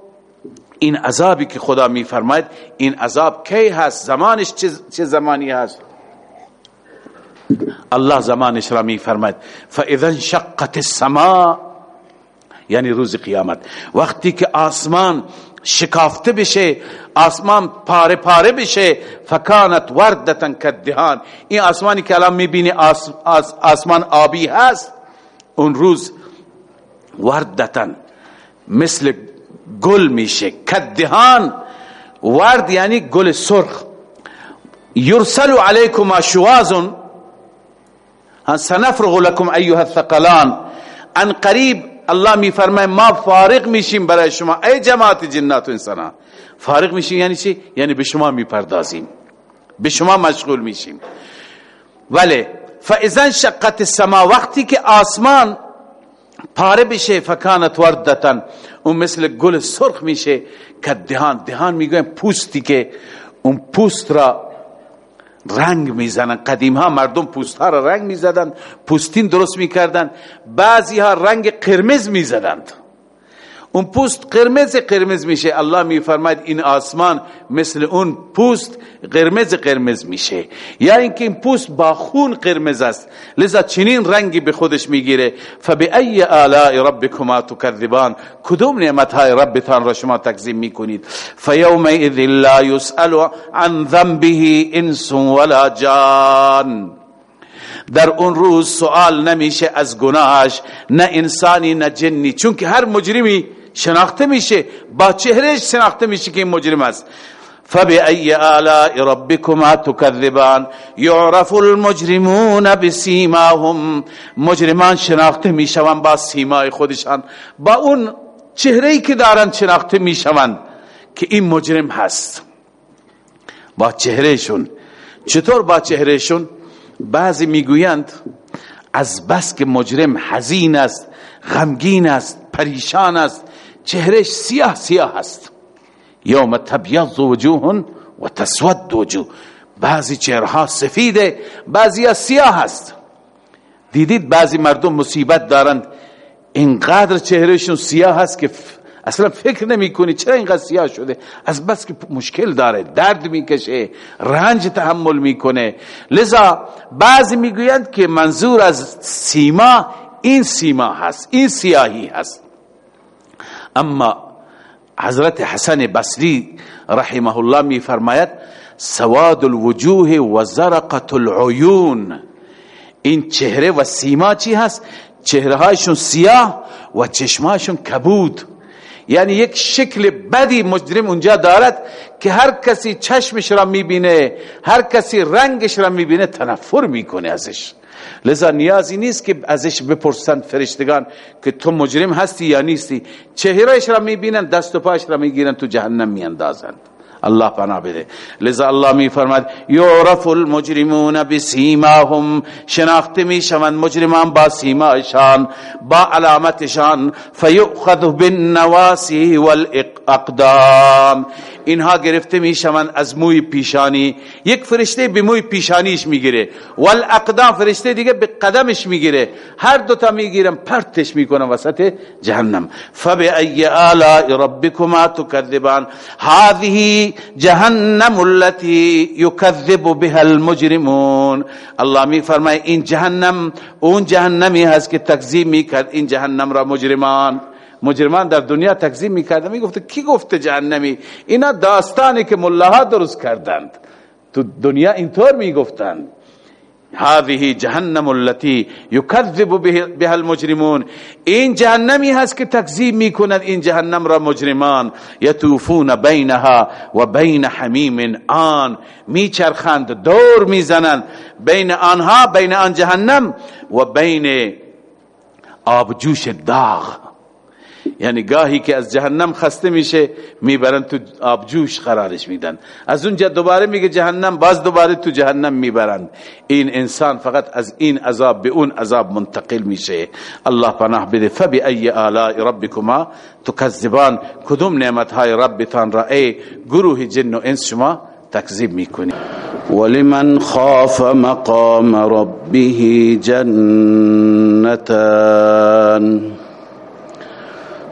این عذابی که خدا میفرماید این عذاب کی هست؟ زمانش چه زمانی هست؟ الله زمانش را میفرماید. فاذا انشقت السماء یعنی روز قیامت. وقتی که آسمان شکافته بشه آسمان پاره پاره بشه فکانت وردتن کدهان این آسمانی که الان می‌بینی آس آسمان آبی هست اون روز وردتن مثل گل میشه. کدهان. ورد یعنی گل سرخ. یرسل علیکم شوازن سنفرغ لكم ایها الثقلان. ان قریب الله می فرماید ما فارغ میشیم برای شما. ای جماعت جنات و انسان فارغ میشیم یعنی چی؟ یعنی به شما می‌پردازیم. به شما مشغول میشیم. ولی فاذا شقت السما وقتی که آسمان پاره بشه فکانت وردتن. اون مثل گل سرخ میشه که دهان دهان می‌گویم پوستی که اون پوست را رنگ می‌زنن. قدیم ها مردم پوست ها را رنگ می‌زدن پوستین درست می‌کردن. بعضی ها رنگ قرمز می‌زدند. اون پوست قرمز قرمز میشه. الله میفرماید این آسمان مثل اون پوست قرمز قرمز میشه. یا اینکه این پوست با خون قرمز است. لذا چنین رنگی به خودش می‌گیره. فبأي آلاء ربكما تكذبان کدوم نعمت های ربتان را شما تکذیب می‌کنید؟ فیومئذ لا يسأل عن ذنبه انس ولا جان. در اون روز سوال نمیشه از گناهش نه انسانی نه جنی. چون هر مجرمی شناخته میشه. با چهرهش شناخته میشه که این مجرم است. فبأي آلاء ربكما تكذبان يعرف المجرمون بسيماهم مجرمان شناخته می‌شوند با سیمای خودشان. با اون چهره که دارن شناخته می‌شوند که این مجرم هست. با چهرهشون. چطور با چهرهشون؟ بعضی می‌گویند از بس که مجرم حزین است غمگین است پریشان است. چهرش سیاه سیاه است. یوم تبیض وجوه و تسود وجوه. بعضی چهرها سفیده بعضی سیاه است. دیدید بعضی مردم مصیبت دارند. اینقدر چهرهشون سیاه هست که اصلا فکر نمی کنی چرا اینقدر سیاه شده. از بس که مشکل داره درد می‌کشه رنج تحمل می‌کنه. لذا بعضی می‌گویند که منظور از سیما این سیما هست این سیاهی هست. اما حضرت حسن بصری رحمه الله می فرماید سواد الوجوه و زرقت العیون. این چهره و سیما چی هست؟ چهره هایشون سیاه و چشمهاشون کبود. یعنی یک شکل بدی مجرم اونجا دارد که هر کسی چشمش را می‌بینه هر کسی رنگش را می‌بینه تنفر می‌کنه ازش. لذا نیازی نیست که ازش بپرسند فرشتگان که تو مجرم هستی یا نیستی. چهرهش را می‌بینن دست و پاش را می‌گیرن تو جهنم میاندازند. الله پناه بده. لذا الله می فرماد یعرف المجرمون بسیماهم. شناخته می شوند مجرمان با سیمایشان با علامتشان. فیؤخذ بالنواسی والاقدام اینها گرفته می‌شوند از موی پیشانی. یک فرشته به موی پیشانیش می‌گیره. والاقدام فرشته دیگه به قدمش می‌گیره. هر دوتا می‌گیرن پرتش می‌کنن وسط جهنم. فبأي آلاء ربكما تكذبان هذه جهنم التي يكذب بها المجرمون. الله می فرمای این جهنم اون جهنمی هست که تکذیب می‌کرد. این جهنم را مجرمان. مجرمان در دنیا تکذیب می‌کردن می‌گفته کی گفته جهنمی؟ اینا داستانی که ملاها درست کردند. تو دنیا اینطور می‌گفتند. هذه جهنم التي يكذب بها المجرمون. این جهنمی هست که تکذیب می‌کنند این جهنم را مجرمان یطوفون بینها و بین حمیم آن. میچرخند دور می‌زنند بین آنها بین آن جهنم و بین آبجوش داغ. یعنی گاهی که از جهنم خسته میشه می‌برن تو آبجوش قرارش میدن. از اونجا دوباره میگه جهنم باز دوباره تو جهنم می‌برن. این انسان فقط از این عذاب به اون عذاب منتقل میشه. الله پناه بده. فبأي آلاء ربكما تكذبان کدوم نعمت های ربتان را ای گروه جن و انس شما تکذیب می‌کنی؟
ولمن خاف مقام ربه جنتان.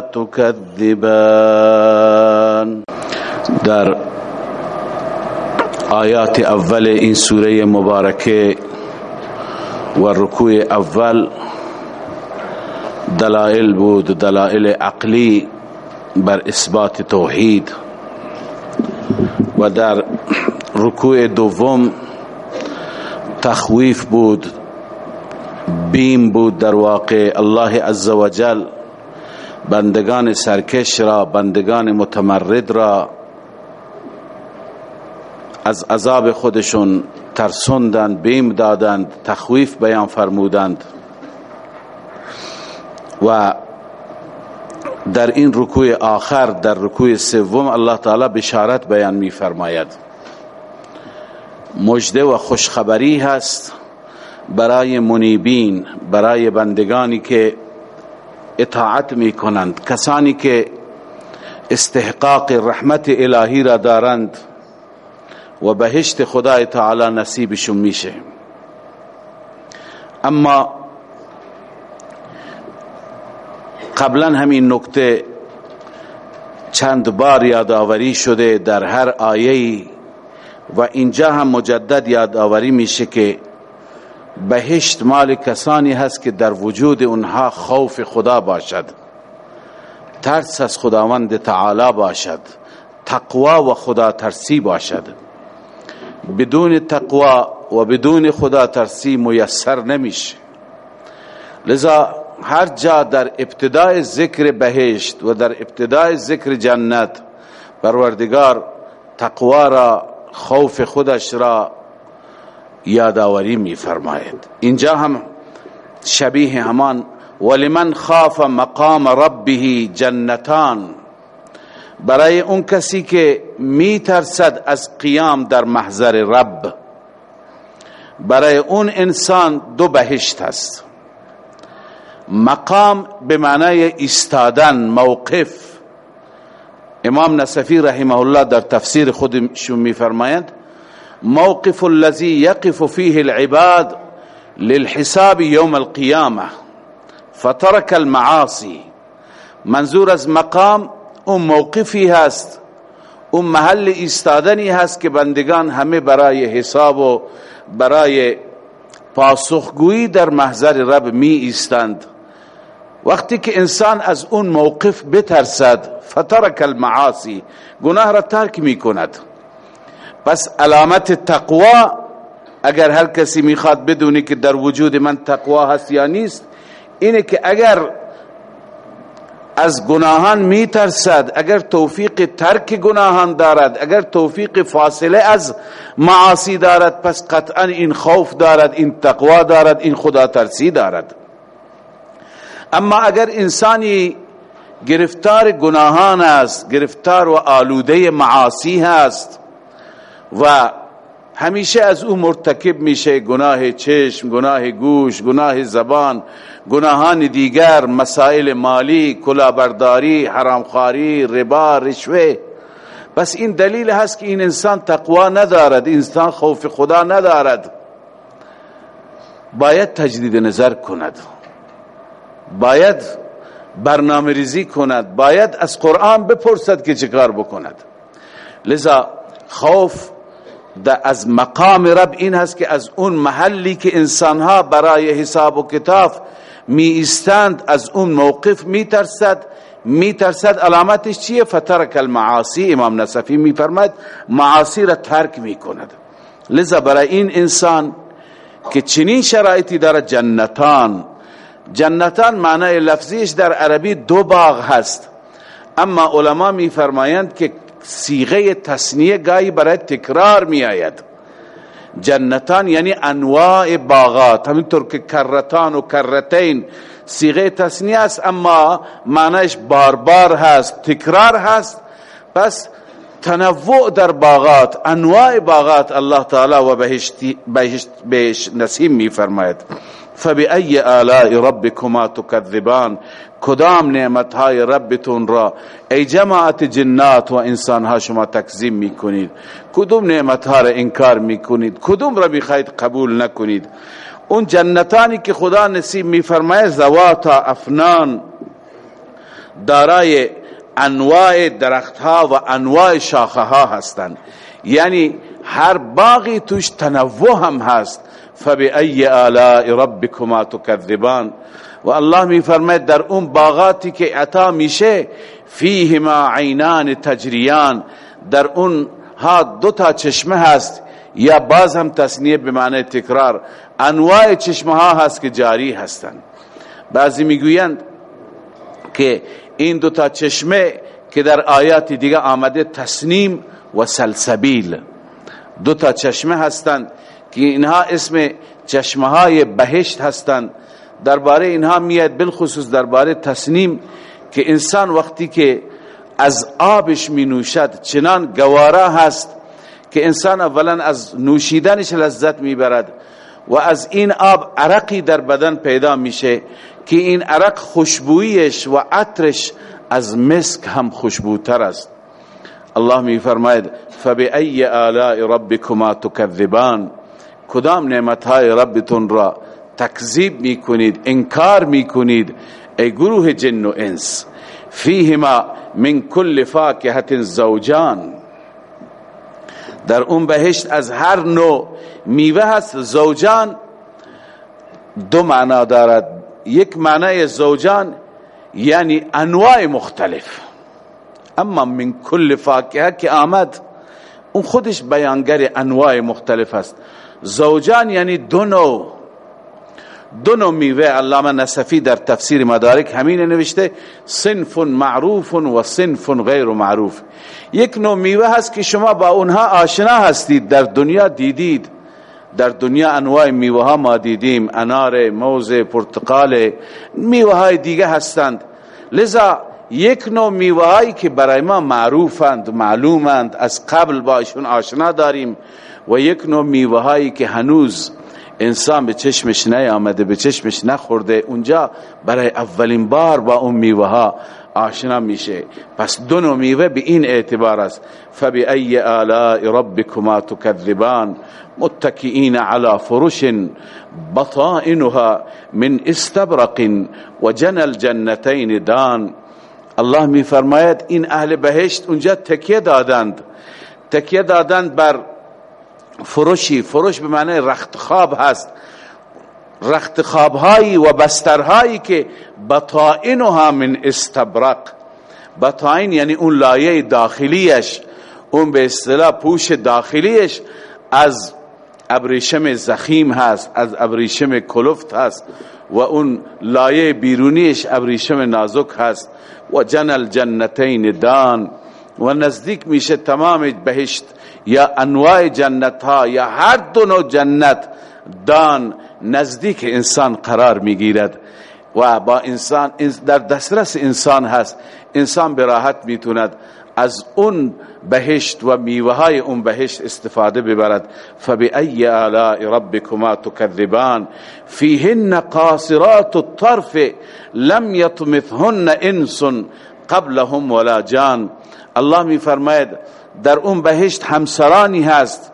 تكذبان
در آیات اول این سوره مبارکه و رکوع اول دلائل بود دلائل عقلی بر اثبات توحید. و در رکوع دوم تخویف بود بیم بود در واقع الله عزوجل بندگان سرکش را بندگان متمرد را از عذاب خودشون ترسوندند بیم دادند تخویف بیان فرمودند. و در این رکوع آخر در رکوع سوم الله تعالی بشارت بیان می فرماید مجده و خوشخبری هست برای منیبین برای بندگانی که اطاعت می کنند کسانی که استحقاق رحمت الهی را دارند و بهشت خدای تعالی نصیبشون میشه. اما قبلا همین نکته چند بار یادآوری شده در هر آیه و اینجا هم مجدد یادآوری میشه که بهشت مال کسانی هست که در وجود اونها خوف خدا باشد. ترس از خداوند تعالی باشد. تقوا و خدا ترسی باشد. بدون تقوا و بدون خدا ترسی میسر نمیشه. لذا هر جا در ابتدای ذکر بهشت و در ابتدای ذکر جنت پروردگار تقوا را خوف خودش را یادآوری می فرماید اینجا هم شبیه همان ولمن خاف مقام ربه جنتان. برای اون کسی که می ترسد از قیام در محضر رب برای اون انسان دو بهشت است. مقام به معنای استادن موقف. امام نصفی رحمه الله در تفسیر خودشون میفرمایند موقف الذي يقف فيه العباد للحساب يوم القيامة. فترك المعاصي. منظور از مقام اون موقفی هست. اون محل ایستادنی هست که بندگان همه برای حساب و برای پاسخگویی در محضر رب می ایستند. وقتی که انسان از اون موقف بترسد فترک المعاصی گناه را ترک می کند. پس علامت تقوا اگر هر کسی می‌خواد بدونی که در وجود من تقوا هست یا نیست اینه که اگر از گناهان میترسد اگر توفیق ترک گناهان دارد اگر توفیق فاصله از معاصی دارد پس قطعا این خوف دارد این تقوا دارد این خدا ترسی دارد. اما اگر انسانی گرفتار گناهان است گرفتار و آلوده معاصی هست و همیشه از او مرتکب میشه گناه چشم گناه گوش گناه زبان گناهان دیگر مسائل مالی کلاهبرداری حرامخواری ربا رشوه. بس این دلیل هست که این انسان تقوا ندارد انسان خوف خدا ندارد. باید تجدید نظر کند. باید برنامه ریزی کند. باید از قرآن بپرسد که چکار بکند. لذا خوف از مقام رب این هست که از اون محلی که انسانها برای حساب و کتاب می ایستند از اون موقف می ترسد می ترسد علامتش چیه؟ فترک المعاصی. امام نصفی می فرمد معاصی را ترک می کند لذا برای این انسان که چنین شرایطی داره جنتان. جنتان معنی لفظیش در عربی دو باغ هست. اما علما می فرمایند که سیغه تصنیه گاهی برای تکرار می آید جنتان یعنی انواع باغات. همینطور که کرتان و کرتین سیغه تصنیه است اما معنیش بار بار هست تکرار هست. پس تنوع در باغات انواع باغات الله تعالی و بهشت بهش نصیب می فرماید فبأي آلاء ربكما تكذبان؟ کدام نعمت های ربتون را؟ ای جماعت جنات و انسان ها شما تکذیب می‌کنید. کدوم نعمت ها را انکار می‌کنید؟ کدوم را می‌خواید قبول نکنید؟ اون جنتانی که خدا نصیب میفرماید زواتا افنان دارای انواع درختها و انواع شاخه ها هستند. یعنی هر باغی توش تنوع هم هست. فبأي آلاء ربكما تكذبان و الله می فرماید در اون باغاتی که عطا میشه فیهما عینان تجریان. در اون ها دو تا چشمه هست یا باز هم تصنیه به معنی تکرار. انواع چشمه ها هست که جاری هستند. بعضی می‌گویند که این دو تا چشمه که در آیات دیگه آمده تسنیم و سلسبیل. دو تا چشمه هستند. که اینها اسم چشمه بهشت هستند درباره اینها میاد بالخصوص درباره تسنیم که انسان وقتی که از آبش می نوشد چنان گوارا هست که انسان اولا از نوشیدنش لذت می‌برد و از این آب عرقی در بدن پیدا میشه که این عرق خوشبویش و عطرش از مسک هم خوشبوتر است۔ الله می فرماید فبأي آلاء ربكما تكذبان کدام نعمت های ربتون را تکذیب می‌کنید انکار می‌کنید؟ ای گروه جن و انس فیهما من کل فاکهت زوجان. در اون بهشت از هر نوع میوه هست زوجان. دو معنا دارد. یک معنای زوجان یعنی انواع مختلف. اما من کل فاکهه که آمد اون خودش بیانگر انواع مختلف است. زوجان یعنی دو نوع. دو نوع میوه علامه نصفی در تفسیر مدارک همین نوشته صنف معروف و صنف غیر معروف. یک نوع میوه هست که شما با اونها آشنا هستید در دنیا دیدید. در دنیا انواع میوه ها ما دیدیم انار موز پرتقال میوه های دیگه هستند. لذا یک نوع میوه هایی که برای ما معروفند معلومند از قبل با ایشون آشنا داریم. و یک نوع میوه هایی که هنوز انسان به چشمش نیامده به چشمش نخورده اونجا برای اولین بار با اون میوه ها آشنا میشه. پس دو نوع میوه به این اعتبار است. فبأي آلاء ربكما تكذبان متكئين على فرش بطائنها من استبرق وجنى الجنتين دان. الله میفرماید این اهل بهشت اونجا تکیه دادند. تکیه دادند بر فروشی فروش به معنی رختخواب هست. رختخواب هایی و بسترهایی که بطائنها من استبرق. بطائن یعنی اون لایه داخلیش اون به اصطلاح پوش داخلیش از ابریشم زخیم هست از ابریشم کلفت هست و اون لایه بیرونیش ابریشم نازک هست. و جن الجنتین دان. و نزدیک میشه تمام بهشت یا انواع جنت ها یا هر دو نوع جنت دان نزدیک انسان قرار می‌گیرد و با انسان در دسترس انسان هست. انسان به راحت می‌توند از اون بهشت و میوه های اون بهشت استفاده ببرد. فبأي آلاء ربكما تكذبان فيهن قاصرات الطرف لم يطمثهن انس قبلهم ولا جان. الله می فرماید در اون بهشت همسرانی هست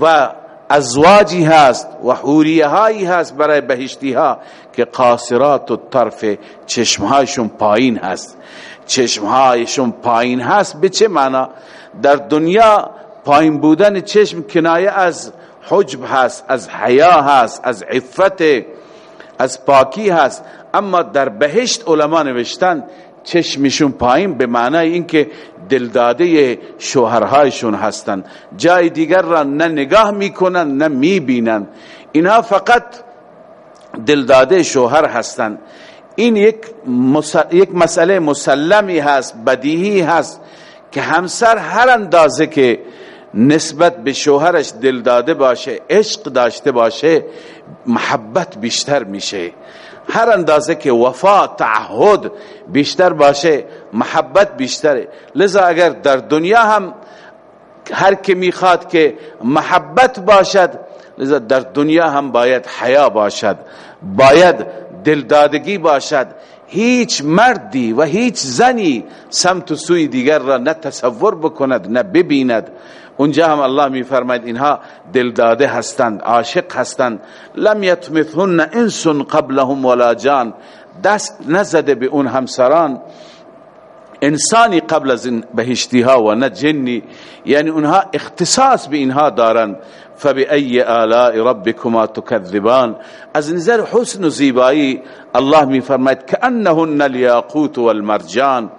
و ازواجی هست و حوریه هایی هست برای بهشتی ها که قاصرات و طرف چشمهایشون پایین هست. چشمهایشون پایین هست به چه معنا؟ در دنیا پایین بودن چشم کنایه از حجب هست از حیا هست از عفت از پاکی هست. اما در بهشت علما نوشتن چشمشون پایین به معنای اینکه دلداده شوهرهایشون هستند جای دیگر را نه نگاه می‌کنن نه می‌بینن. اینها فقط دلداده شوهر هستند این یک, یک مسئله مسلمی هست بدیهی هست که همسر هر اندازه که نسبت به شوهرش دلداده باشه عشق داشته باشه محبت بیشتر میشه. هر اندازه که وفا تعهد بیشتر باشه محبت بیشتره. لذا اگر در دنیا هم هر که می‌خواد که محبت باشد لذا در دنیا هم باید حیا باشد باید دلدادگی باشد. هیچ مردی و هیچ زنی سمت سوی دیگر را نه تصور بکند نه ببیند. اونجا هم الله می فرماید اینها دلداده هستند عاشق هستند. لم یتمثهن انس قبلهم ولا جان. دست نزده به اون همسران. انسانی قبل از بهشتی ها و نه جنی. یعنی اونها اختصاص به اینها دارند. فبأي آلاء ربكما تكذبان از نظر حسن و زیبایی الله می فرماید کانهن الیاقوت والمرجان.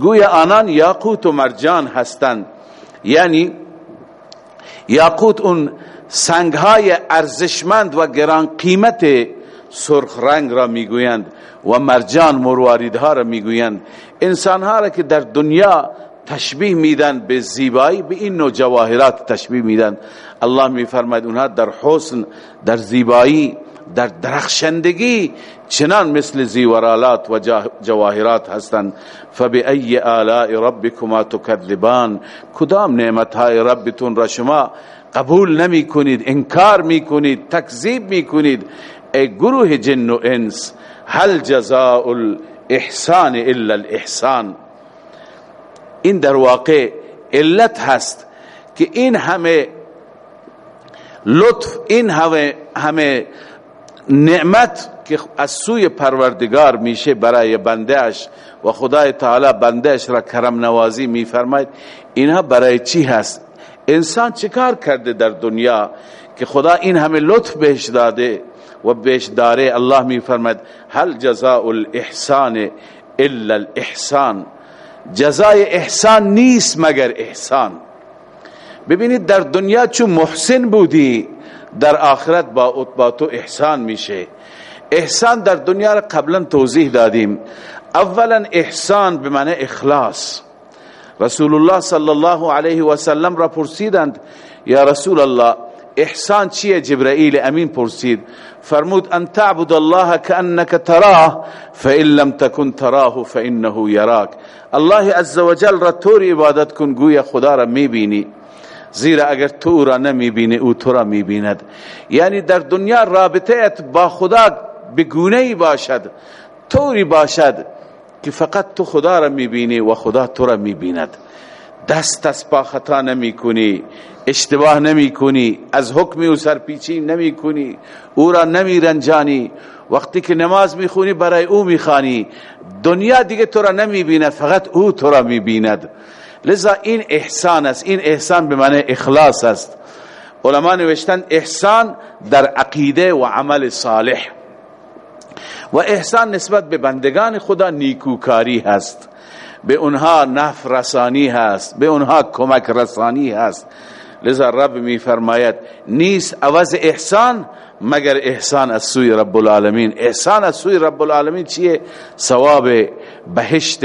گویا آنان یاقوت و مرجان هستند. یعنی یاقوت اون سنگ های ارزشمند و گران قیمت سرخ رنگ را می‌گویند و مرجان مرواریدها را می‌گویند. انسان ها را که در دنیا تشبیه میدن به زیبایی به این نوع جواهرات تشبیه میدن. الله میفرماید اونها در حسن در زیبایی در درخشندگی چنان مثل زیورالات و جواهرات هستند. فبأي آلاء ربكما تكذبان کدام نعمت های ربتون را شما قبول نمی کنید انکار می کنید تکذیب می کنید ای گروه جن و انس هل جزاء الاحسان الا الاحسان؟ این در واقع علت هست که این همه لطف این همه همه نعمت که از سوی پروردگار میشه برای بندهش و خدای تعالی بندهش را کرم نوازی میفرماید. اینها برای چی هست؟ انسان چیکار کرده در دنیا که خدا این همه لطف بهش داده و بهش داره؟ الله میفرماید هل جزاء الاحسان الا الاحسان. جزای احسان نیست مگر احسان؟ ببینید در دنیا چون محسن بودی در آخرت با با تو احسان میشه. احسان در دنیا را قبلا توضیح دادیم. اولا احسان به معنی اخلاص. رسول الله صلی الله علیه و سلم را پرسیدند یا رسول الله احسان چیه؟ جبرائیل امین پرسید فرمود ان تعبد الله كانك تراه فان لم تكن تراه فانه يراك الله عز وجل را طور عبادت کن گویا خدا را می‌بینی. زیرا اگر تو را نمی‌بینی او تو را می‌بیند. یعنی در دنیا رابطه با خدا بگونه باشد طوری باشد که فقط تو خدا را می‌بینی و خدا تو را می‌بیند. دست از پا خطا نمی کنی اشتباه نمی کنی از حکم او سرپیچی نمی کنی او را نمی رنجانی وقتی که نماز می‌خونی برای او می‌خوانی. دنیا دیگه تو را نمی بیند فقط او تو را می لذا این احسان است. این احسان به معنی اخلاص است. علما نوشتن احسان در عقیده و عمل صالح. و احسان نسبت به بندگان خدا نیکوکاری هست. به اونها نفع رسانی هست. به اونها کمک رسانی هست. لذا رب می فرماید نیست عوض احسان مگر احسان از سوی رب العالمین. احسان از سوی رب العالمین چیه؟ ثواب بهشت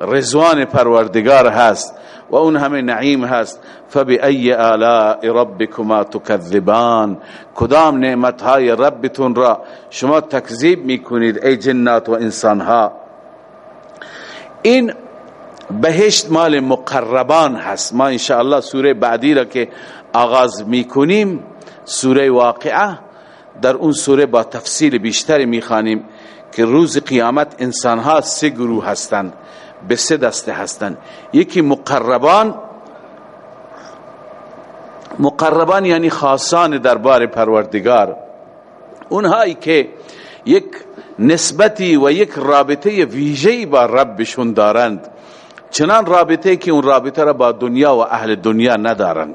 رضوان پروردگار هست و اون همه نعیم هست. فبأي آلاء ربكما تكذبان کدام نعمت های ربتون را شما تکذیب می‌کنید ای جنات و انسان ها این بهشت مال مقربان هست. ما انشاءالله سوره بعدی را که آغاز می‌کنیم سوره واقعه در اون سوره با تفصیل بیشتری می‌خوانیم که روز قیامت انسان ها سه گروه هستند به سه دسته هستند. یکی مقربان مقربان یعنی خاصان دربار پروردگار. اونهایی که یک نسبتی و یک رابطه ویژه‌ای با ربشون دارند. چنان رابطه که اون رابطه را با دنیا و اهل دنیا ندارند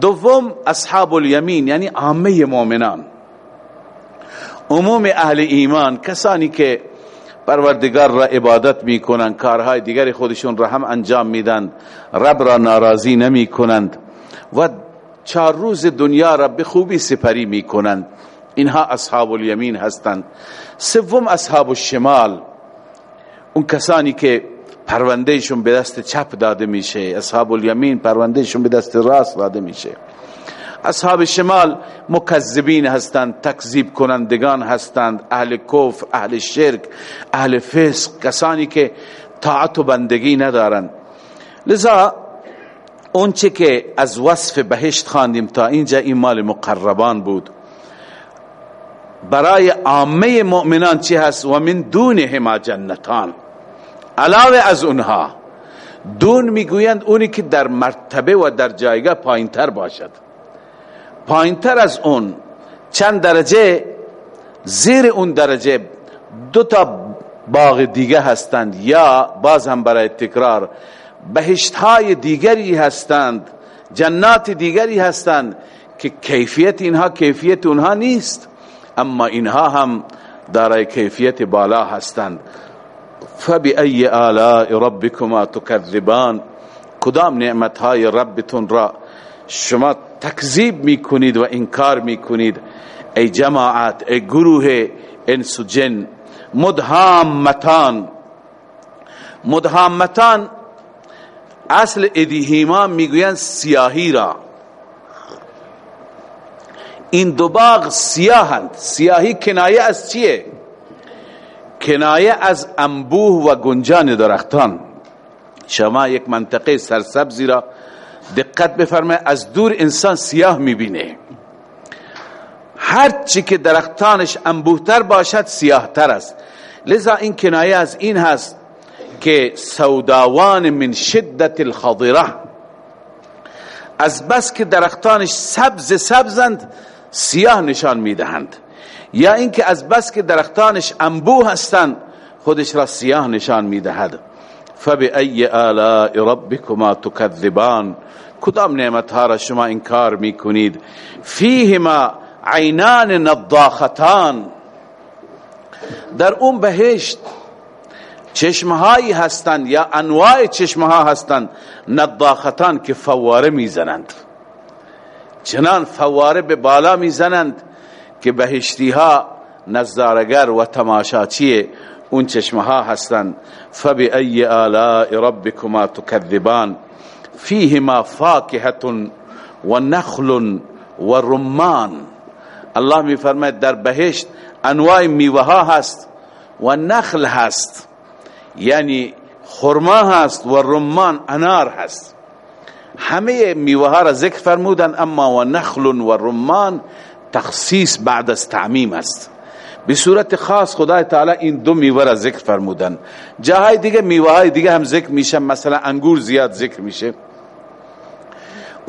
دوم اصحاب الیمین یعنی عامه مؤمنان. عموم اهل ایمان کسانی که پروردگار را عبادت می کنند کارهای دیگر خودشون را هم انجام میدن رب را ناراضی نمی کنند و چهار روز دنیا را به خوبی سپری می کنند اینها اصحاب الیمین هستند. سوم اصحاب الشمال. اون کسانی که پروندهشون به دست چپ داده میشه. اصحاب الیمین پروندهشون به دست راست داده میشه. اصحاب شمال مکذبین هستند تکذیب کنندگان هستند. اهل کفر اهل شرک اهل فسق کسانی که طاعت و بندگی ندارند. لذا اونچه که از وصف بهشت خواندیم تا اینجا این مال مقربان بود. برای عامه مؤمنان چی هست؟ و من دونهما جنتان. علاوه از اونها دون می‌گویند اونی که در مرتبه و در جایگاه پایینتر باشد. پایینتر از اون چند درجه زیر اون درجه دو تا باغ دیگه هستند یا باز هم برای تکرار بهشت های دیگری هستند جنات دیگری هستند که کیفیت اینها کیفیت اونها نیست اما اینها هم دارای کیفیت بالا هستند. فبأي آلاء ربكما تكذبان کدام نعمت های ربتون را شما تکذیب می‌کنید و انکار می‌کنید؟ ای جماعت ای گروه انس و جن مدهامتان مدهامتان اصل ادیهیما می‌گویند سیاهی را. این دو باغ سیاهند. سیاهی کنایه از چیه؟ کنایه از انبوه و گنجان درختان. شما یک منطقه سرسبزی را دقت بفرمایید از دور انسان سیاه می‌بینه. هر چی که درختانش انبوهتر باشد سیاهتر است. لذا این کنایه از این هست که سوداوان من شدت الخضره از بس که درختانش سبز سبزند سیاه نشان می‌دهند. یا اینکه از بس که درختانش انبوه هستند خودش را سیاه نشان می‌دهد. فبأي آلاء ربكما تكذبان کدام نعمت ها را شما انکار می‌کنید؟ فیهما عینان نضاختان. در اون بهشت چشمهایی هستند یا انواع چشمها هستند نضاختان که فواره می‌زنند. چنان فواره به بالا می‌زنند که بهشتی ها نظارگر و تماشاچی اون چشمها هستند. فبأي آلاء تكذبان فیهما فاکهة و نخل و رمان. الله می فرماید در بهشت انواع میوه ها هست و نخل هست. یعنی خرما هست و رمان انار هست. همه میوه ها را ذکر فرمودن اما و نخل و رمان تخصیص بعد از تعمیم است. به صورت خاص خدای تعالی این دو میوه را ذکر فرمودن. جاهای دیگه میوه های دیگه هم ذکر میشه مثلا انگور زیاد ذکر میشه.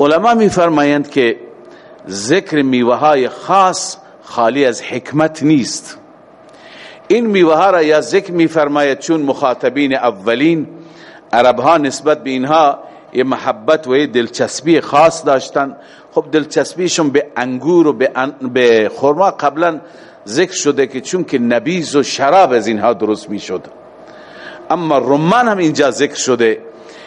علما میفرمایند که ذکر میوه های خاص خالی از حکمت نیست. این میوه را یا ذکر میفرماید چون مخاطبین اولین عرب ها نسبت به اینها یه محبت و یه دلچسبی خاص داشتن. خب دلچسبیشون به انگور و به خورما قبلا ذکر شده که چون که نبیز و شراب از اینها درست می شد اما رمان هم اینجا ذکر شده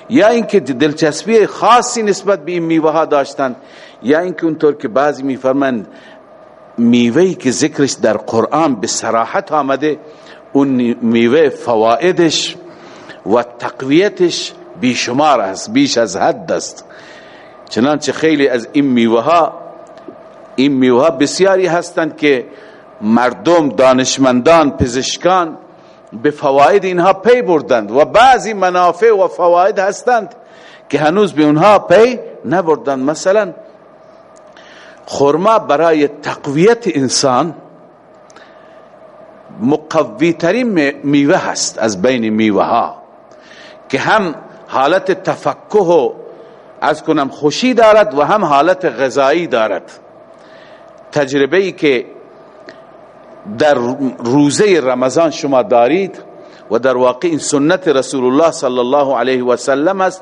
یا اینکه دلچسبی خاصی نسبت به این میوه ها داشتن یا اینکه اونطور که بعضی میفرمند میوهی که ذکرش در قرآن به سراحت آمده اون میوه فوائدش و تقویتش بیشمار است بیش از حد است. چنانچه خیلی از این میوه ها این میوه ها بسیاری هستند که مردم دانشمندان پزشکان به فواید اینها پی بردند و بعضی منافع و فواید هستند که هنوز به اونها پی نبردند. مثلا خورما برای تقویت انسان مقوی ترین میوه هست از بین میوه ها که هم حالت تفکه و از کنم خوشی دارد و هم حالت غذایی دارد. تجربه ای که در روزه رمضان شما دارید و در واقع این سنت رسول الله صلی الله علیه و سلم است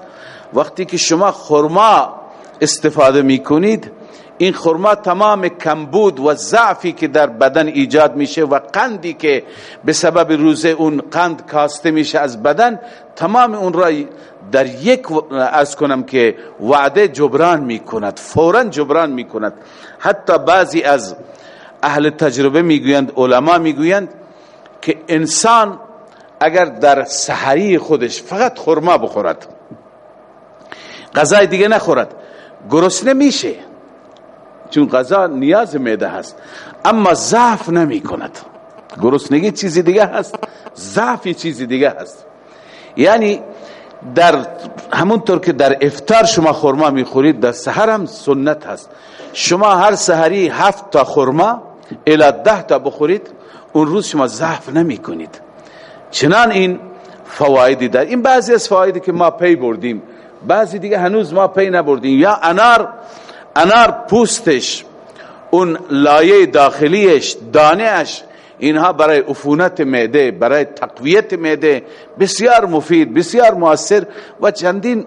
وقتی که شما خرما استفاده می کنید این خرما تمام کمبود و ضعفی که در بدن ایجاد میشه و قندی که به سبب روزه اون قند کاسته میشه از بدن تمام اون را در یک از کنم که وعده جبران می‌کند فورا جبران می‌کند. حتی بعضی از اهل تجربه می‌گویند علما می‌گویند که انسان اگر در سحری خودش فقط خرما بخورد غذای دیگه نخورد گرسنه میشه. چون غذا نیاز میده هست. اما ضعف نمی کند. گرسنگی چیزی دیگه هست. ضعفی چیزی دیگه هست. یعنی در همونطور که در افتار شما خورما می‌خورید در سحر هم سنت هست. شما هر سحری هفت تا خورما الی ده تا بخورید اون روز شما ضعف نمی کنید. چنان این فوایدی در این بعضی از فوایدی که ما پی بردیم بعضی دیگه هنوز ما پی نبردیم. یا انار انار پوستش اون لایه داخلیش دانهش اینها برای عفونت معده برای تقویت معده بسیار مفید بسیار موثر و چندین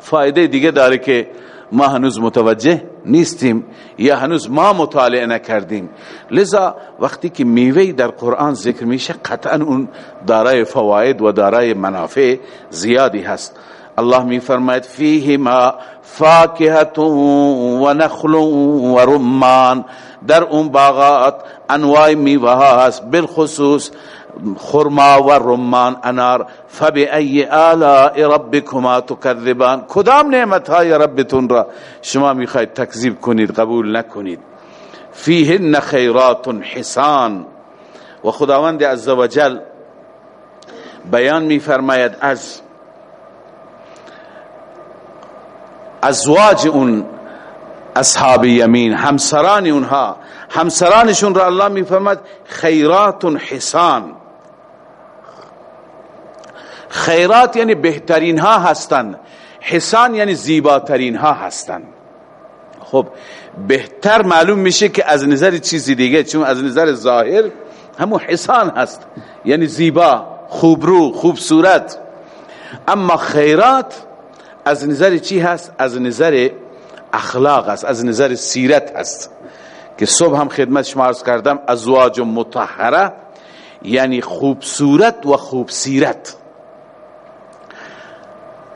فایده دیگه داره که ما هنوز متوجه نیستیم یا هنوز ما مطالعه نکردیم. لذا وقتی که میوه در قرآن ذکر میشه قطعا اون دارای فواید و دارای منافع زیادی هست. الله می فرماید فیه ما فاکهت و نخل و رمان. در اون باغات انواع میوه هست بالخصوص خرما و رمان انار. فبأي آلاء ربكما تكذبان کدام نعمت های ربتون را شما می‌خواید تکذیب کنید قبول نکنید؟ فیهن خیرات حسان. و خداوند عزوجل بیان میفرماید از ازواج اون اصحاب یمین همسران اونها. همسرانشون را الله میفرماد خیرات حسان. خیرات یعنی بهترین ها هستند حسان یعنی زیباترین ها هستند خب بهتر معلوم میشه که از نظر چیزی دیگه چون از نظر ظاهر همون حسان هست. یعنی زیبا خوبرو خوبصورت اما خیرات از نظر چی هست؟ از نظر اخلاق است از نظر سیرت هست. که صبح هم خدمت شما عرض کردم ازواج مطهره یعنی خوبصورت و خوب سیرت.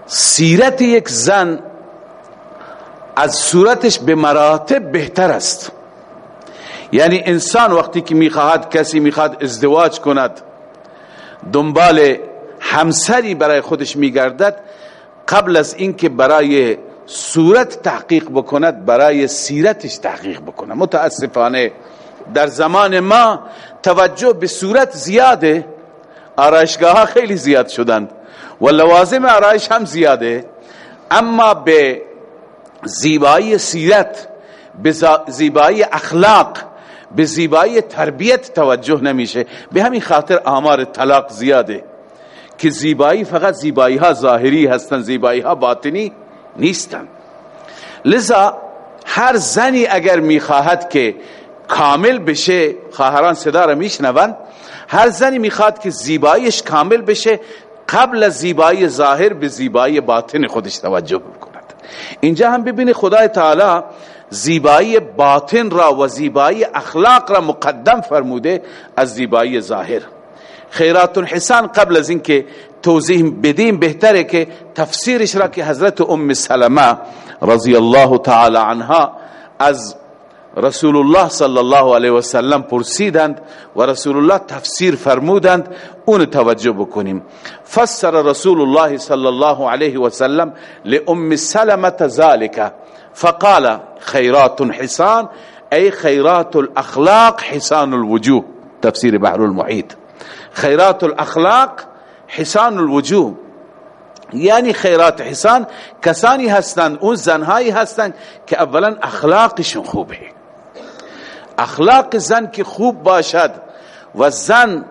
سیرت یک زن از صورتش به مراتب بهتر است. یعنی انسان وقتی که می‌خواهد کسی می‌خواد ازدواج کند دنبال همسری برای خودش میگردد قبل از اینکه برای صورت تحقیق بکند برای سیرتش تحقیق بکند متاسفانه در زمان ما توجه به صورت زیاده. آرایشگاه ها خیلی زیاد شدند و لوازم آرایش هم زیاده. اما به زیبایی سیرت به زیبایی اخلاق به زیبایی تربیت توجه نمیشه. به همین خاطر آمار طلاق زیاده. که زیبایی فقط زیبایی ها ظاهری هستن زیبایی ها باطنی نیستن. لذا هر زنی اگر می‌خواهد که کامل بشه خواهران صدا را میشنوند هر زنی می‌خواد که زیباییش کامل بشه قبل از زیبایی ظاهر به زیبایی باطن خودش توجه بکند. اینجا هم ببینی خدای تعالی زیبایی باطن را و زیبایی اخلاق را مقدم فرموده از زیبایی ظاهر. خیرات حسان قبل از اینکه توضیح بدیم بهتره که تفسیرش را که حضرت ام سلمه رضی الله تعالی عنها از رسول الله صلی الله علیه و سلم پرسیدند و رسول الله تفسیر فرمودند اون توجه بکنیم. فسر رسول الله صلی الله علیه و سلم لام سلمة ذلك فقال خیرات حسان ای خیرات الاخلاق حسان الوجوه. تفسیر بحر المحیط. خیرات الاخلاق حسان الوجوه یعنی خیرات حسان کسانی هستند اون زنهایی هستند که اولا اخلاقشون خوبه. اخلاق زن که خوب باشد و زن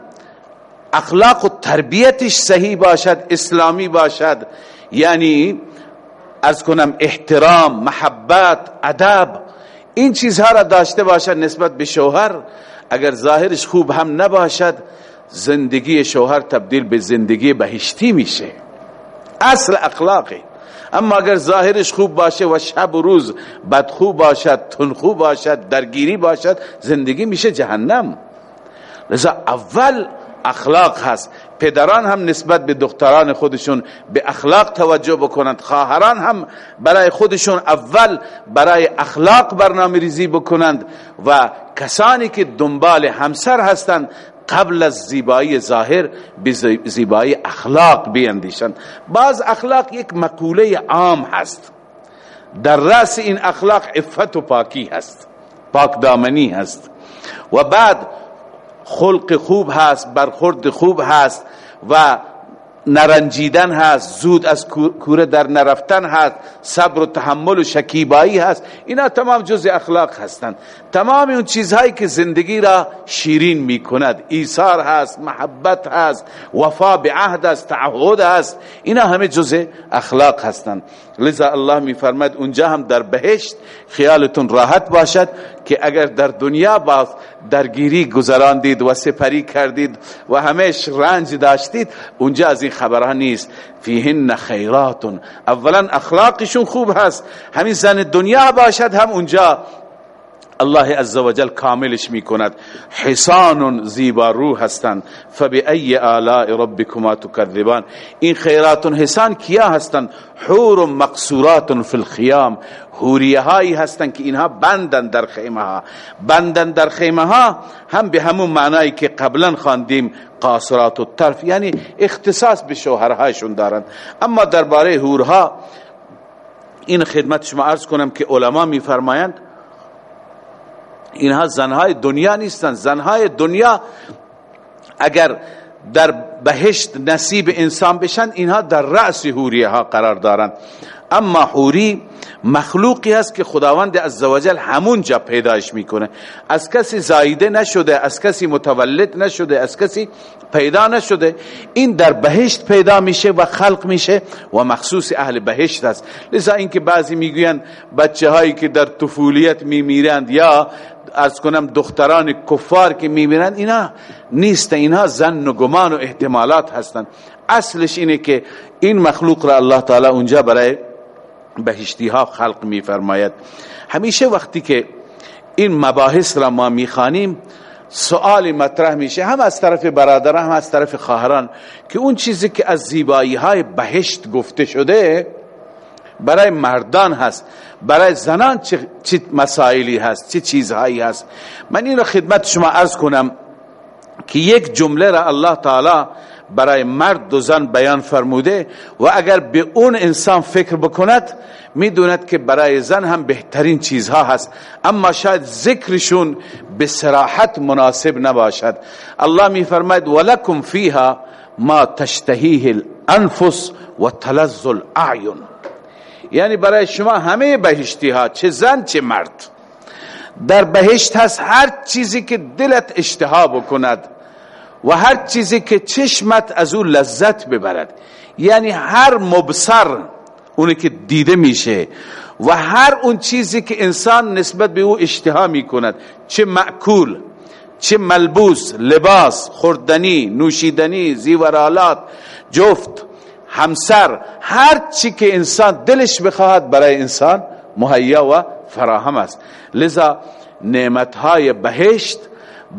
اخلاق و تربیتش صحیح باشد اسلامی باشد یعنی از کنم احترام محبت ادب این چیزها را داشته باشد نسبت به شوهر اگر ظاهرش خوب هم نباشد زندگی شوهر تبدیل به زندگی بهشتی میشه. اصل اخلاقی اما اگر ظاهرش خوب باشه و شب و روز بدخو باشد تنخو باشد درگیری باشد زندگی میشه جهنم. لذا اول اخلاق هست. پدران هم نسبت به دختران خودشون به اخلاق توجه بکنند. خواهران هم برای خودشون اول برای اخلاق برنامه ریزی بکنند و کسانی که دنبال همسر هستند قبل از زیبایی ظاهر به زیبایی اخلاق بیندیشن بعض اخلاق یک مقوله عام هست. در رأس این اخلاق افت و پاکی هست. پاک دامنی هست. و بعد خلق خوب هست برخورد خوب هست و نرنجیدن هست زود از کوره در نرفتن هست صبر و تحمل و شکیبایی هست. اینا تمام جز اخلاق هستند. تمام اون چیزهایی که زندگی را شیرین می کند ایثار هست محبت هست وفا به عهد است تعهد هست اینا همه جز اخلاق هستند. لذا الله می فرمد اونجا هم در بهشت خیالتون راحت باشد که اگر در دنیا باز درگیری گذراندید و سپری کردید و همیش رنج داشتید اونجا از این خبرها نیست. فیهن خیرات اولا اخلاقشون خوب هست. همین زن دنیا باشد هم اونجا. الله عزوجل کاملش می کند حسان زیبا روح هستند. فبأي آلاء ربكما تكذبان این خیرات حسان کیا هستند؟ حور مقصورات فی الخیام. حوریه هستند که اینها بندن در خیمه ها بندن در خیمه ها هم به همون معنایی که قبلا خواندیم قاصرات الطرف یعنی اختصاص به شوهرهایشون دارند. اما درباره حورها این خدمت شما عرض کنم که علما میفرمایند اینها زنهای دنیا نیستن زنهای دنیا اگر در بهشت نصیب انسان بشن اینها در رأس حوریه ها قرار دارند. اما حوری مخلوقی است که خداوند عزوجل همون جا پیدایش می‌کنه. از کسی زایده نشده از کسی متولد نشده از کسی پیدا نشده. این در بهشت پیدا میشه و خلق میشه و مخصوص اهل بهشت است. لذا اینکه بعضی می‌گویند بچه هایی که در طفولیت میمیرند یا از کنم دختران کفار که میمیرند اینا نیست. اینا زن و گمان و احتمالات هستند. اصلش اینه که این مخلوق را الله تعالی اونجا برای بهشتی ها خلق میفرماید. همیشه وقتی که این مباحث را ما می‌خوانیم سؤال مطرح میشه هم از طرف برادران هم از طرف خواهران که اون چیزی که از زیبایی های بهشت گفته شده برای مردان هست برای زنان چه مسائلی هست چه چیزهایی هست. من این را خدمت شما عرض کنم که یک جمله را الله تعالی برای مرد و زن بیان فرموده و اگر به اون انسان فکر بکند می‌دوند که برای زن هم بهترین چیزها هست. اما شاید ذکرشون به سراحت مناسب نباشد. الله میفرماید ولکم فیها ما تشتهیه الانفس و تلذ الاعین یعنی برای شما همه بهشتی ها چه زن چه مرد. در بهشت هست هر چیزی که دلت اشتها بکند. و هر چیزی که چشمت از او لذت ببرد. یعنی هر مبصر اونی که دیده میشه و هر اون چیزی که انسان نسبت به او اشتها می‌کند چه معکول چه ملبوس لباس خوردنی نوشیدنی زیورالات جفت همسر هر چی که انسان دلش بخواهد برای انسان مهیا و فراهم است. لذا نعمتهای بهشت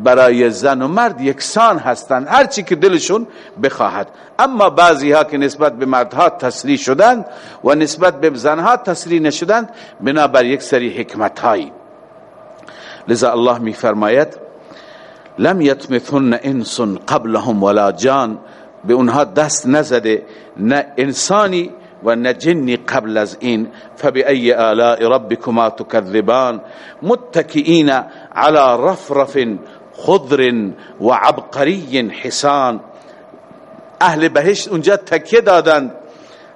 برای زن و مرد یکسان هستند. هر چی که دلشون بخواهد. اما بعضی ها که نسبت به مردها تسلی شدند و نسبت به زنها تسلی نشدند بنابر یک سری حکمت هایی لذا الله می فرماید لم یتمثن انس قبلهم ولا جان. به اونها دست نزده نه انسانی و نه جنی قبل از این. فبأي آلاء ربكما تكذبان متكئين على رفرف خضر و عبقری حسان. اهل بهشت اونجا تکیه دادند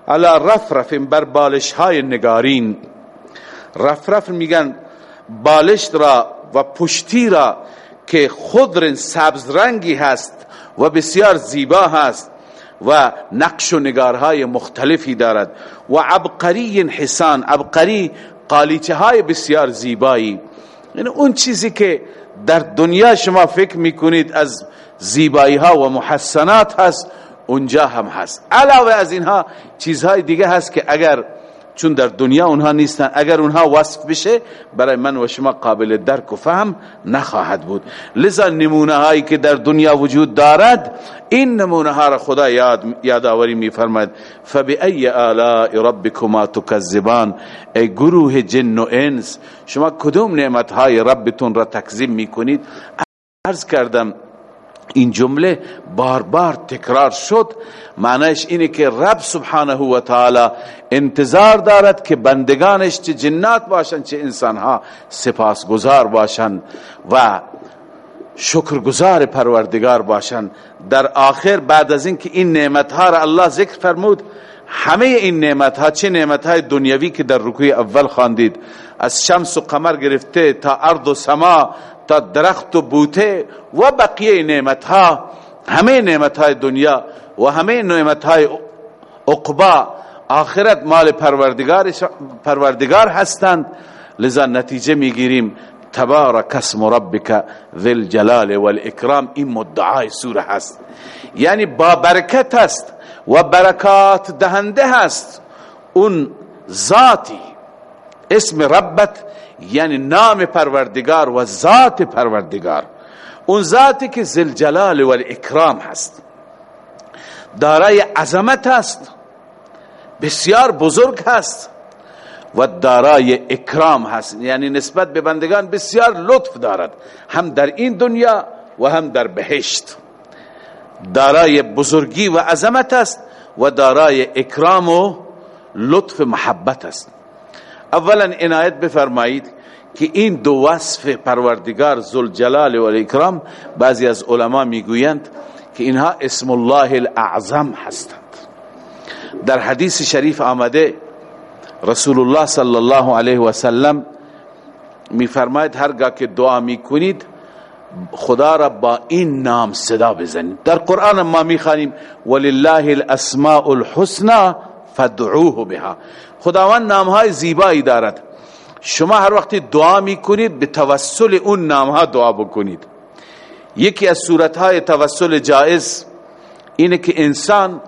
على رفرف بر بالش های نگارین. رفرف میگن بالش را و پشتی را که خضر سبز رنگی هست و بسیار زیبا هست و نقش و نگارهای مختلفی دارد. و عبقری حسان. عبقری قالیچه های بسیار زیبایی. یعنی اون چیزی که در دنیا شما فکر می‌کنید از زیبایی ها و محسنات هست اونجا هم هست. علاوه از اینها چیزهای دیگه هست که اگر چون در دنیا اونها نیستن. اگر اونها وصف بشه برای من و شما قابل درک و فهم نخواهد بود. لذا نمونه هایی که در دنیا وجود دارد این نمونه ها را خدا یاد یادآوری میفرماید. فبأي آلاء ربكما تكذبان ای گروه جن و انس شما کدوم نعمت های ربتون را تکذیب می‌کنید؟ عرض کردم این جمله بار بار تکرار شد. معنیش اینه که رب سبحانه و تعالی انتظار دارد که بندگانش چه جنات باشند چه انسانها سپاسگزار باشند و شکرگزار پروردگار باشند. در آخر بعد از اینکه این نعمتها را الله ذکر فرمود همه این نعمت ها چه نعمت های دنیوی که در رکوع اول خواندید از شمس و قمر گرفته تا ارض و سما تا درخت و بوته و بقیه نعمت ها همه نعمت های دنیا و همه نعمت های عقبا آخرت مال پروردگار پروردگار هستند. لذا نتیجه می‌گیریم. تبارک اسم ربک ذی الجلال والاکرام. این مدعای سوره هست. یعنی با برکت است و برکات دهنده هست. اون ذاتی. اسم ربت یعنی نام پروردگار و ذات پروردگار. اون ذاتی که زلجلال و اکرام هست. دارای عظمت هست. بسیار بزرگ هست. و دارای اکرام هست. یعنی نسبت به بندگان بسیار لطف دارد. هم در این دنیا و هم در بهشت. دارای بزرگی و عظمت است و دارای اکرام و لطف محبت است اولا عنایت بفرمایید که این دو وصف پروردگار جلال و اکرام بعضی از علما می‌گویند که اینها اسم الله الاعظم هستند. در حدیث شریف آمده رسول الله صلی الله علیه و سلم میفرماید هرگاه که دعا می‌کنید خدا را با این نام صدا بزنید. در قرآن ما می‌خوانیم ولله الاسماء الحسنى فدعوه بها. خداوند نامهای زیبایی دارد. شما هر وقت دعا می‌کنید به توسل اون نامها دعا بکنید. یکی از صورتهای توسل جائز اینه که انسان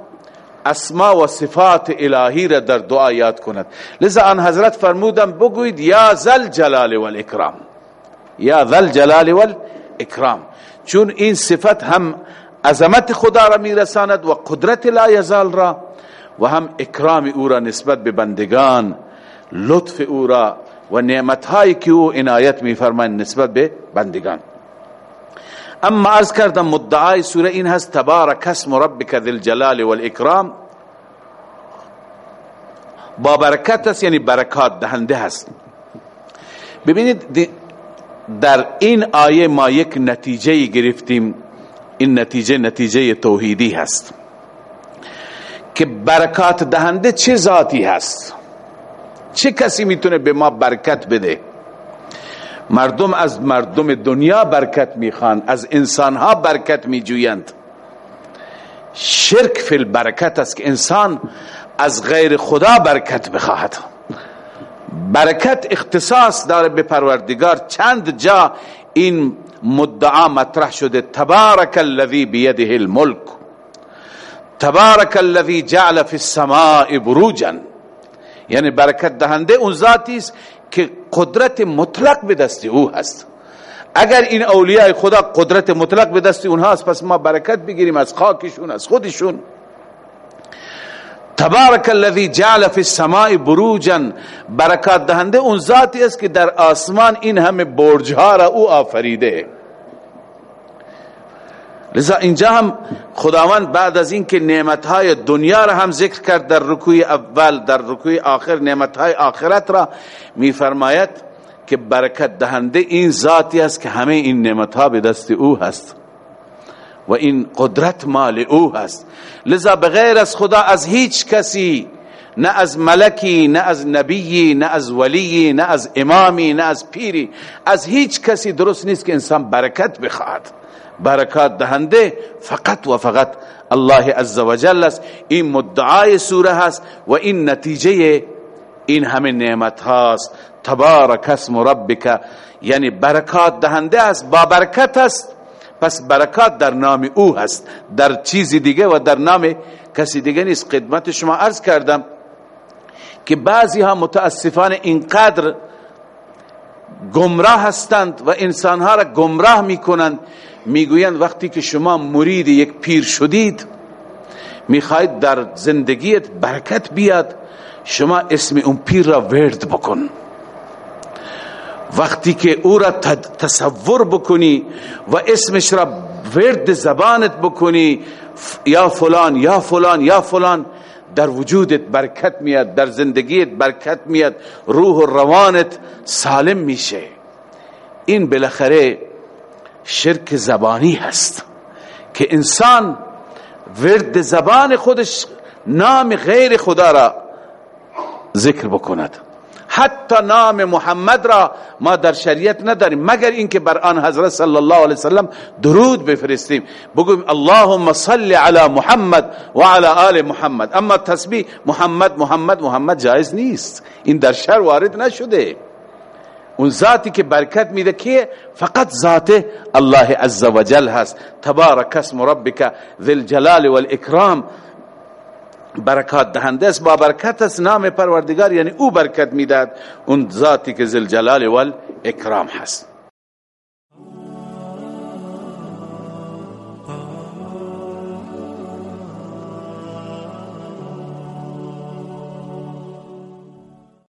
اسما و صفات الهی را در دعا یاد کند. لذا آن حضرت فرمودن بگوید یا ذل جلال و الاکرام یا ذل جلال و اکرام چون این صفت هم عظمت خدا را میرساند و قدرت لا یزال را و هم اکرام او را نسبت به بندگان لطف او را و نعمتهایی که او عنایت میفرماید نسبت به بندگان. اما از کردم مدعای سوره این هست تبارک اسم ربک ذی الجلال والاکرام. با برکت است یعنی برکات دهنده هست. ببینید در این آیه ما یک نتیجه گرفتیم. این نتیجه نتیجه توحیدی هست. که برکات دهنده چه ذاتی هست؟ چه کسی می‌تونه به ما برکت بده؟ مردم از مردم دنیا برکت می‌خوان از انسانها برکت میجویند. شرک فی البرکت است که انسان از غیر خدا برکت بخواهد. برکت اختصاص داره به پروردگار. چند جا این مدعا مطرح شده تبارک الذی بیده الملک. تبارک الذی جعل فی السماء بروجا. یعنی برکت دهنده اون ذاتی است که قدرت مطلق به دست او هست. اگر این اولیاء خدا قدرت مطلق به دست اونها است پس ما برکت بگیریم از خاکشون از خودشون. تبارک الذی جعل فی السماء بروجا. برکات دهنده اون ذاتی است که در آسمان این همه برج ها را او آفریده. لذا اینجا هم خداوند بعد از اینکه نعمت های دنیا را هم ذکر کرد در رکوع اول در رکوع آخر نعمت های آخرت را میفرماید که برکت دهنده این ذاتی است که همه این نعمت ها به دست او هست و این قدرت مال او هست. لذا بغیر از خدا از هیچ کسی نه از ملکی نه از نبیی نه از ولی نه از امامی نه از پیری از هیچ کسی درست نیست که انسان برکت بخواد برکات دهنده فقط و فقط الله عزوجل است. این مدعای سوره هست و این نتیجه این همه نعمت هاست. تبارک اسم ربک. یعنی برکات دهنده است با برکت است. پس برکات در نام او هست. در چیزی دیگه و در نام کسی دیگه نیست. خدمت شما عرض کردم که بعضی ها متاسفانه اینقدر گمراه هستند و انسانها را گمراه می‌کنند می‌گویند وقتی که شما مرید یک پیر شدید می‌خواید در زندگیت برکت بیاد شما اسم اون پیر را ورد بکن. وقتی که او را تصور بکنی و اسمش را ورد زبانت بکنی یا فلان یا فلان یا فلان در وجودت برکت میاد در زندگیت برکت میاد روح و روانت سالم میشه. این بالاخره شرک زبانی هست که انسان ورد زبان خودش نام غیر خدا را ذکر بکند. حتی نام محمد را ما در شریعت نداریم. مگر اینکه بر آن حضرت صلی الله علیه وسلم درود بفرستیم. بگویم اللهم صل علی محمد و علی آل محمد. اما تسبیح محمد محمد محمد جایز نیست. این در شر وارد نشده. اون ذاتی که برکت میده که فقط ذات الله عز وجل هست. تبارک اسم ربک ذی الجلال والاکرام. برکات دهنده است. با برکت است نام پروردگار یعنی او برکت می‌داد اون ذاتی که ذل جلال و اکرام هست.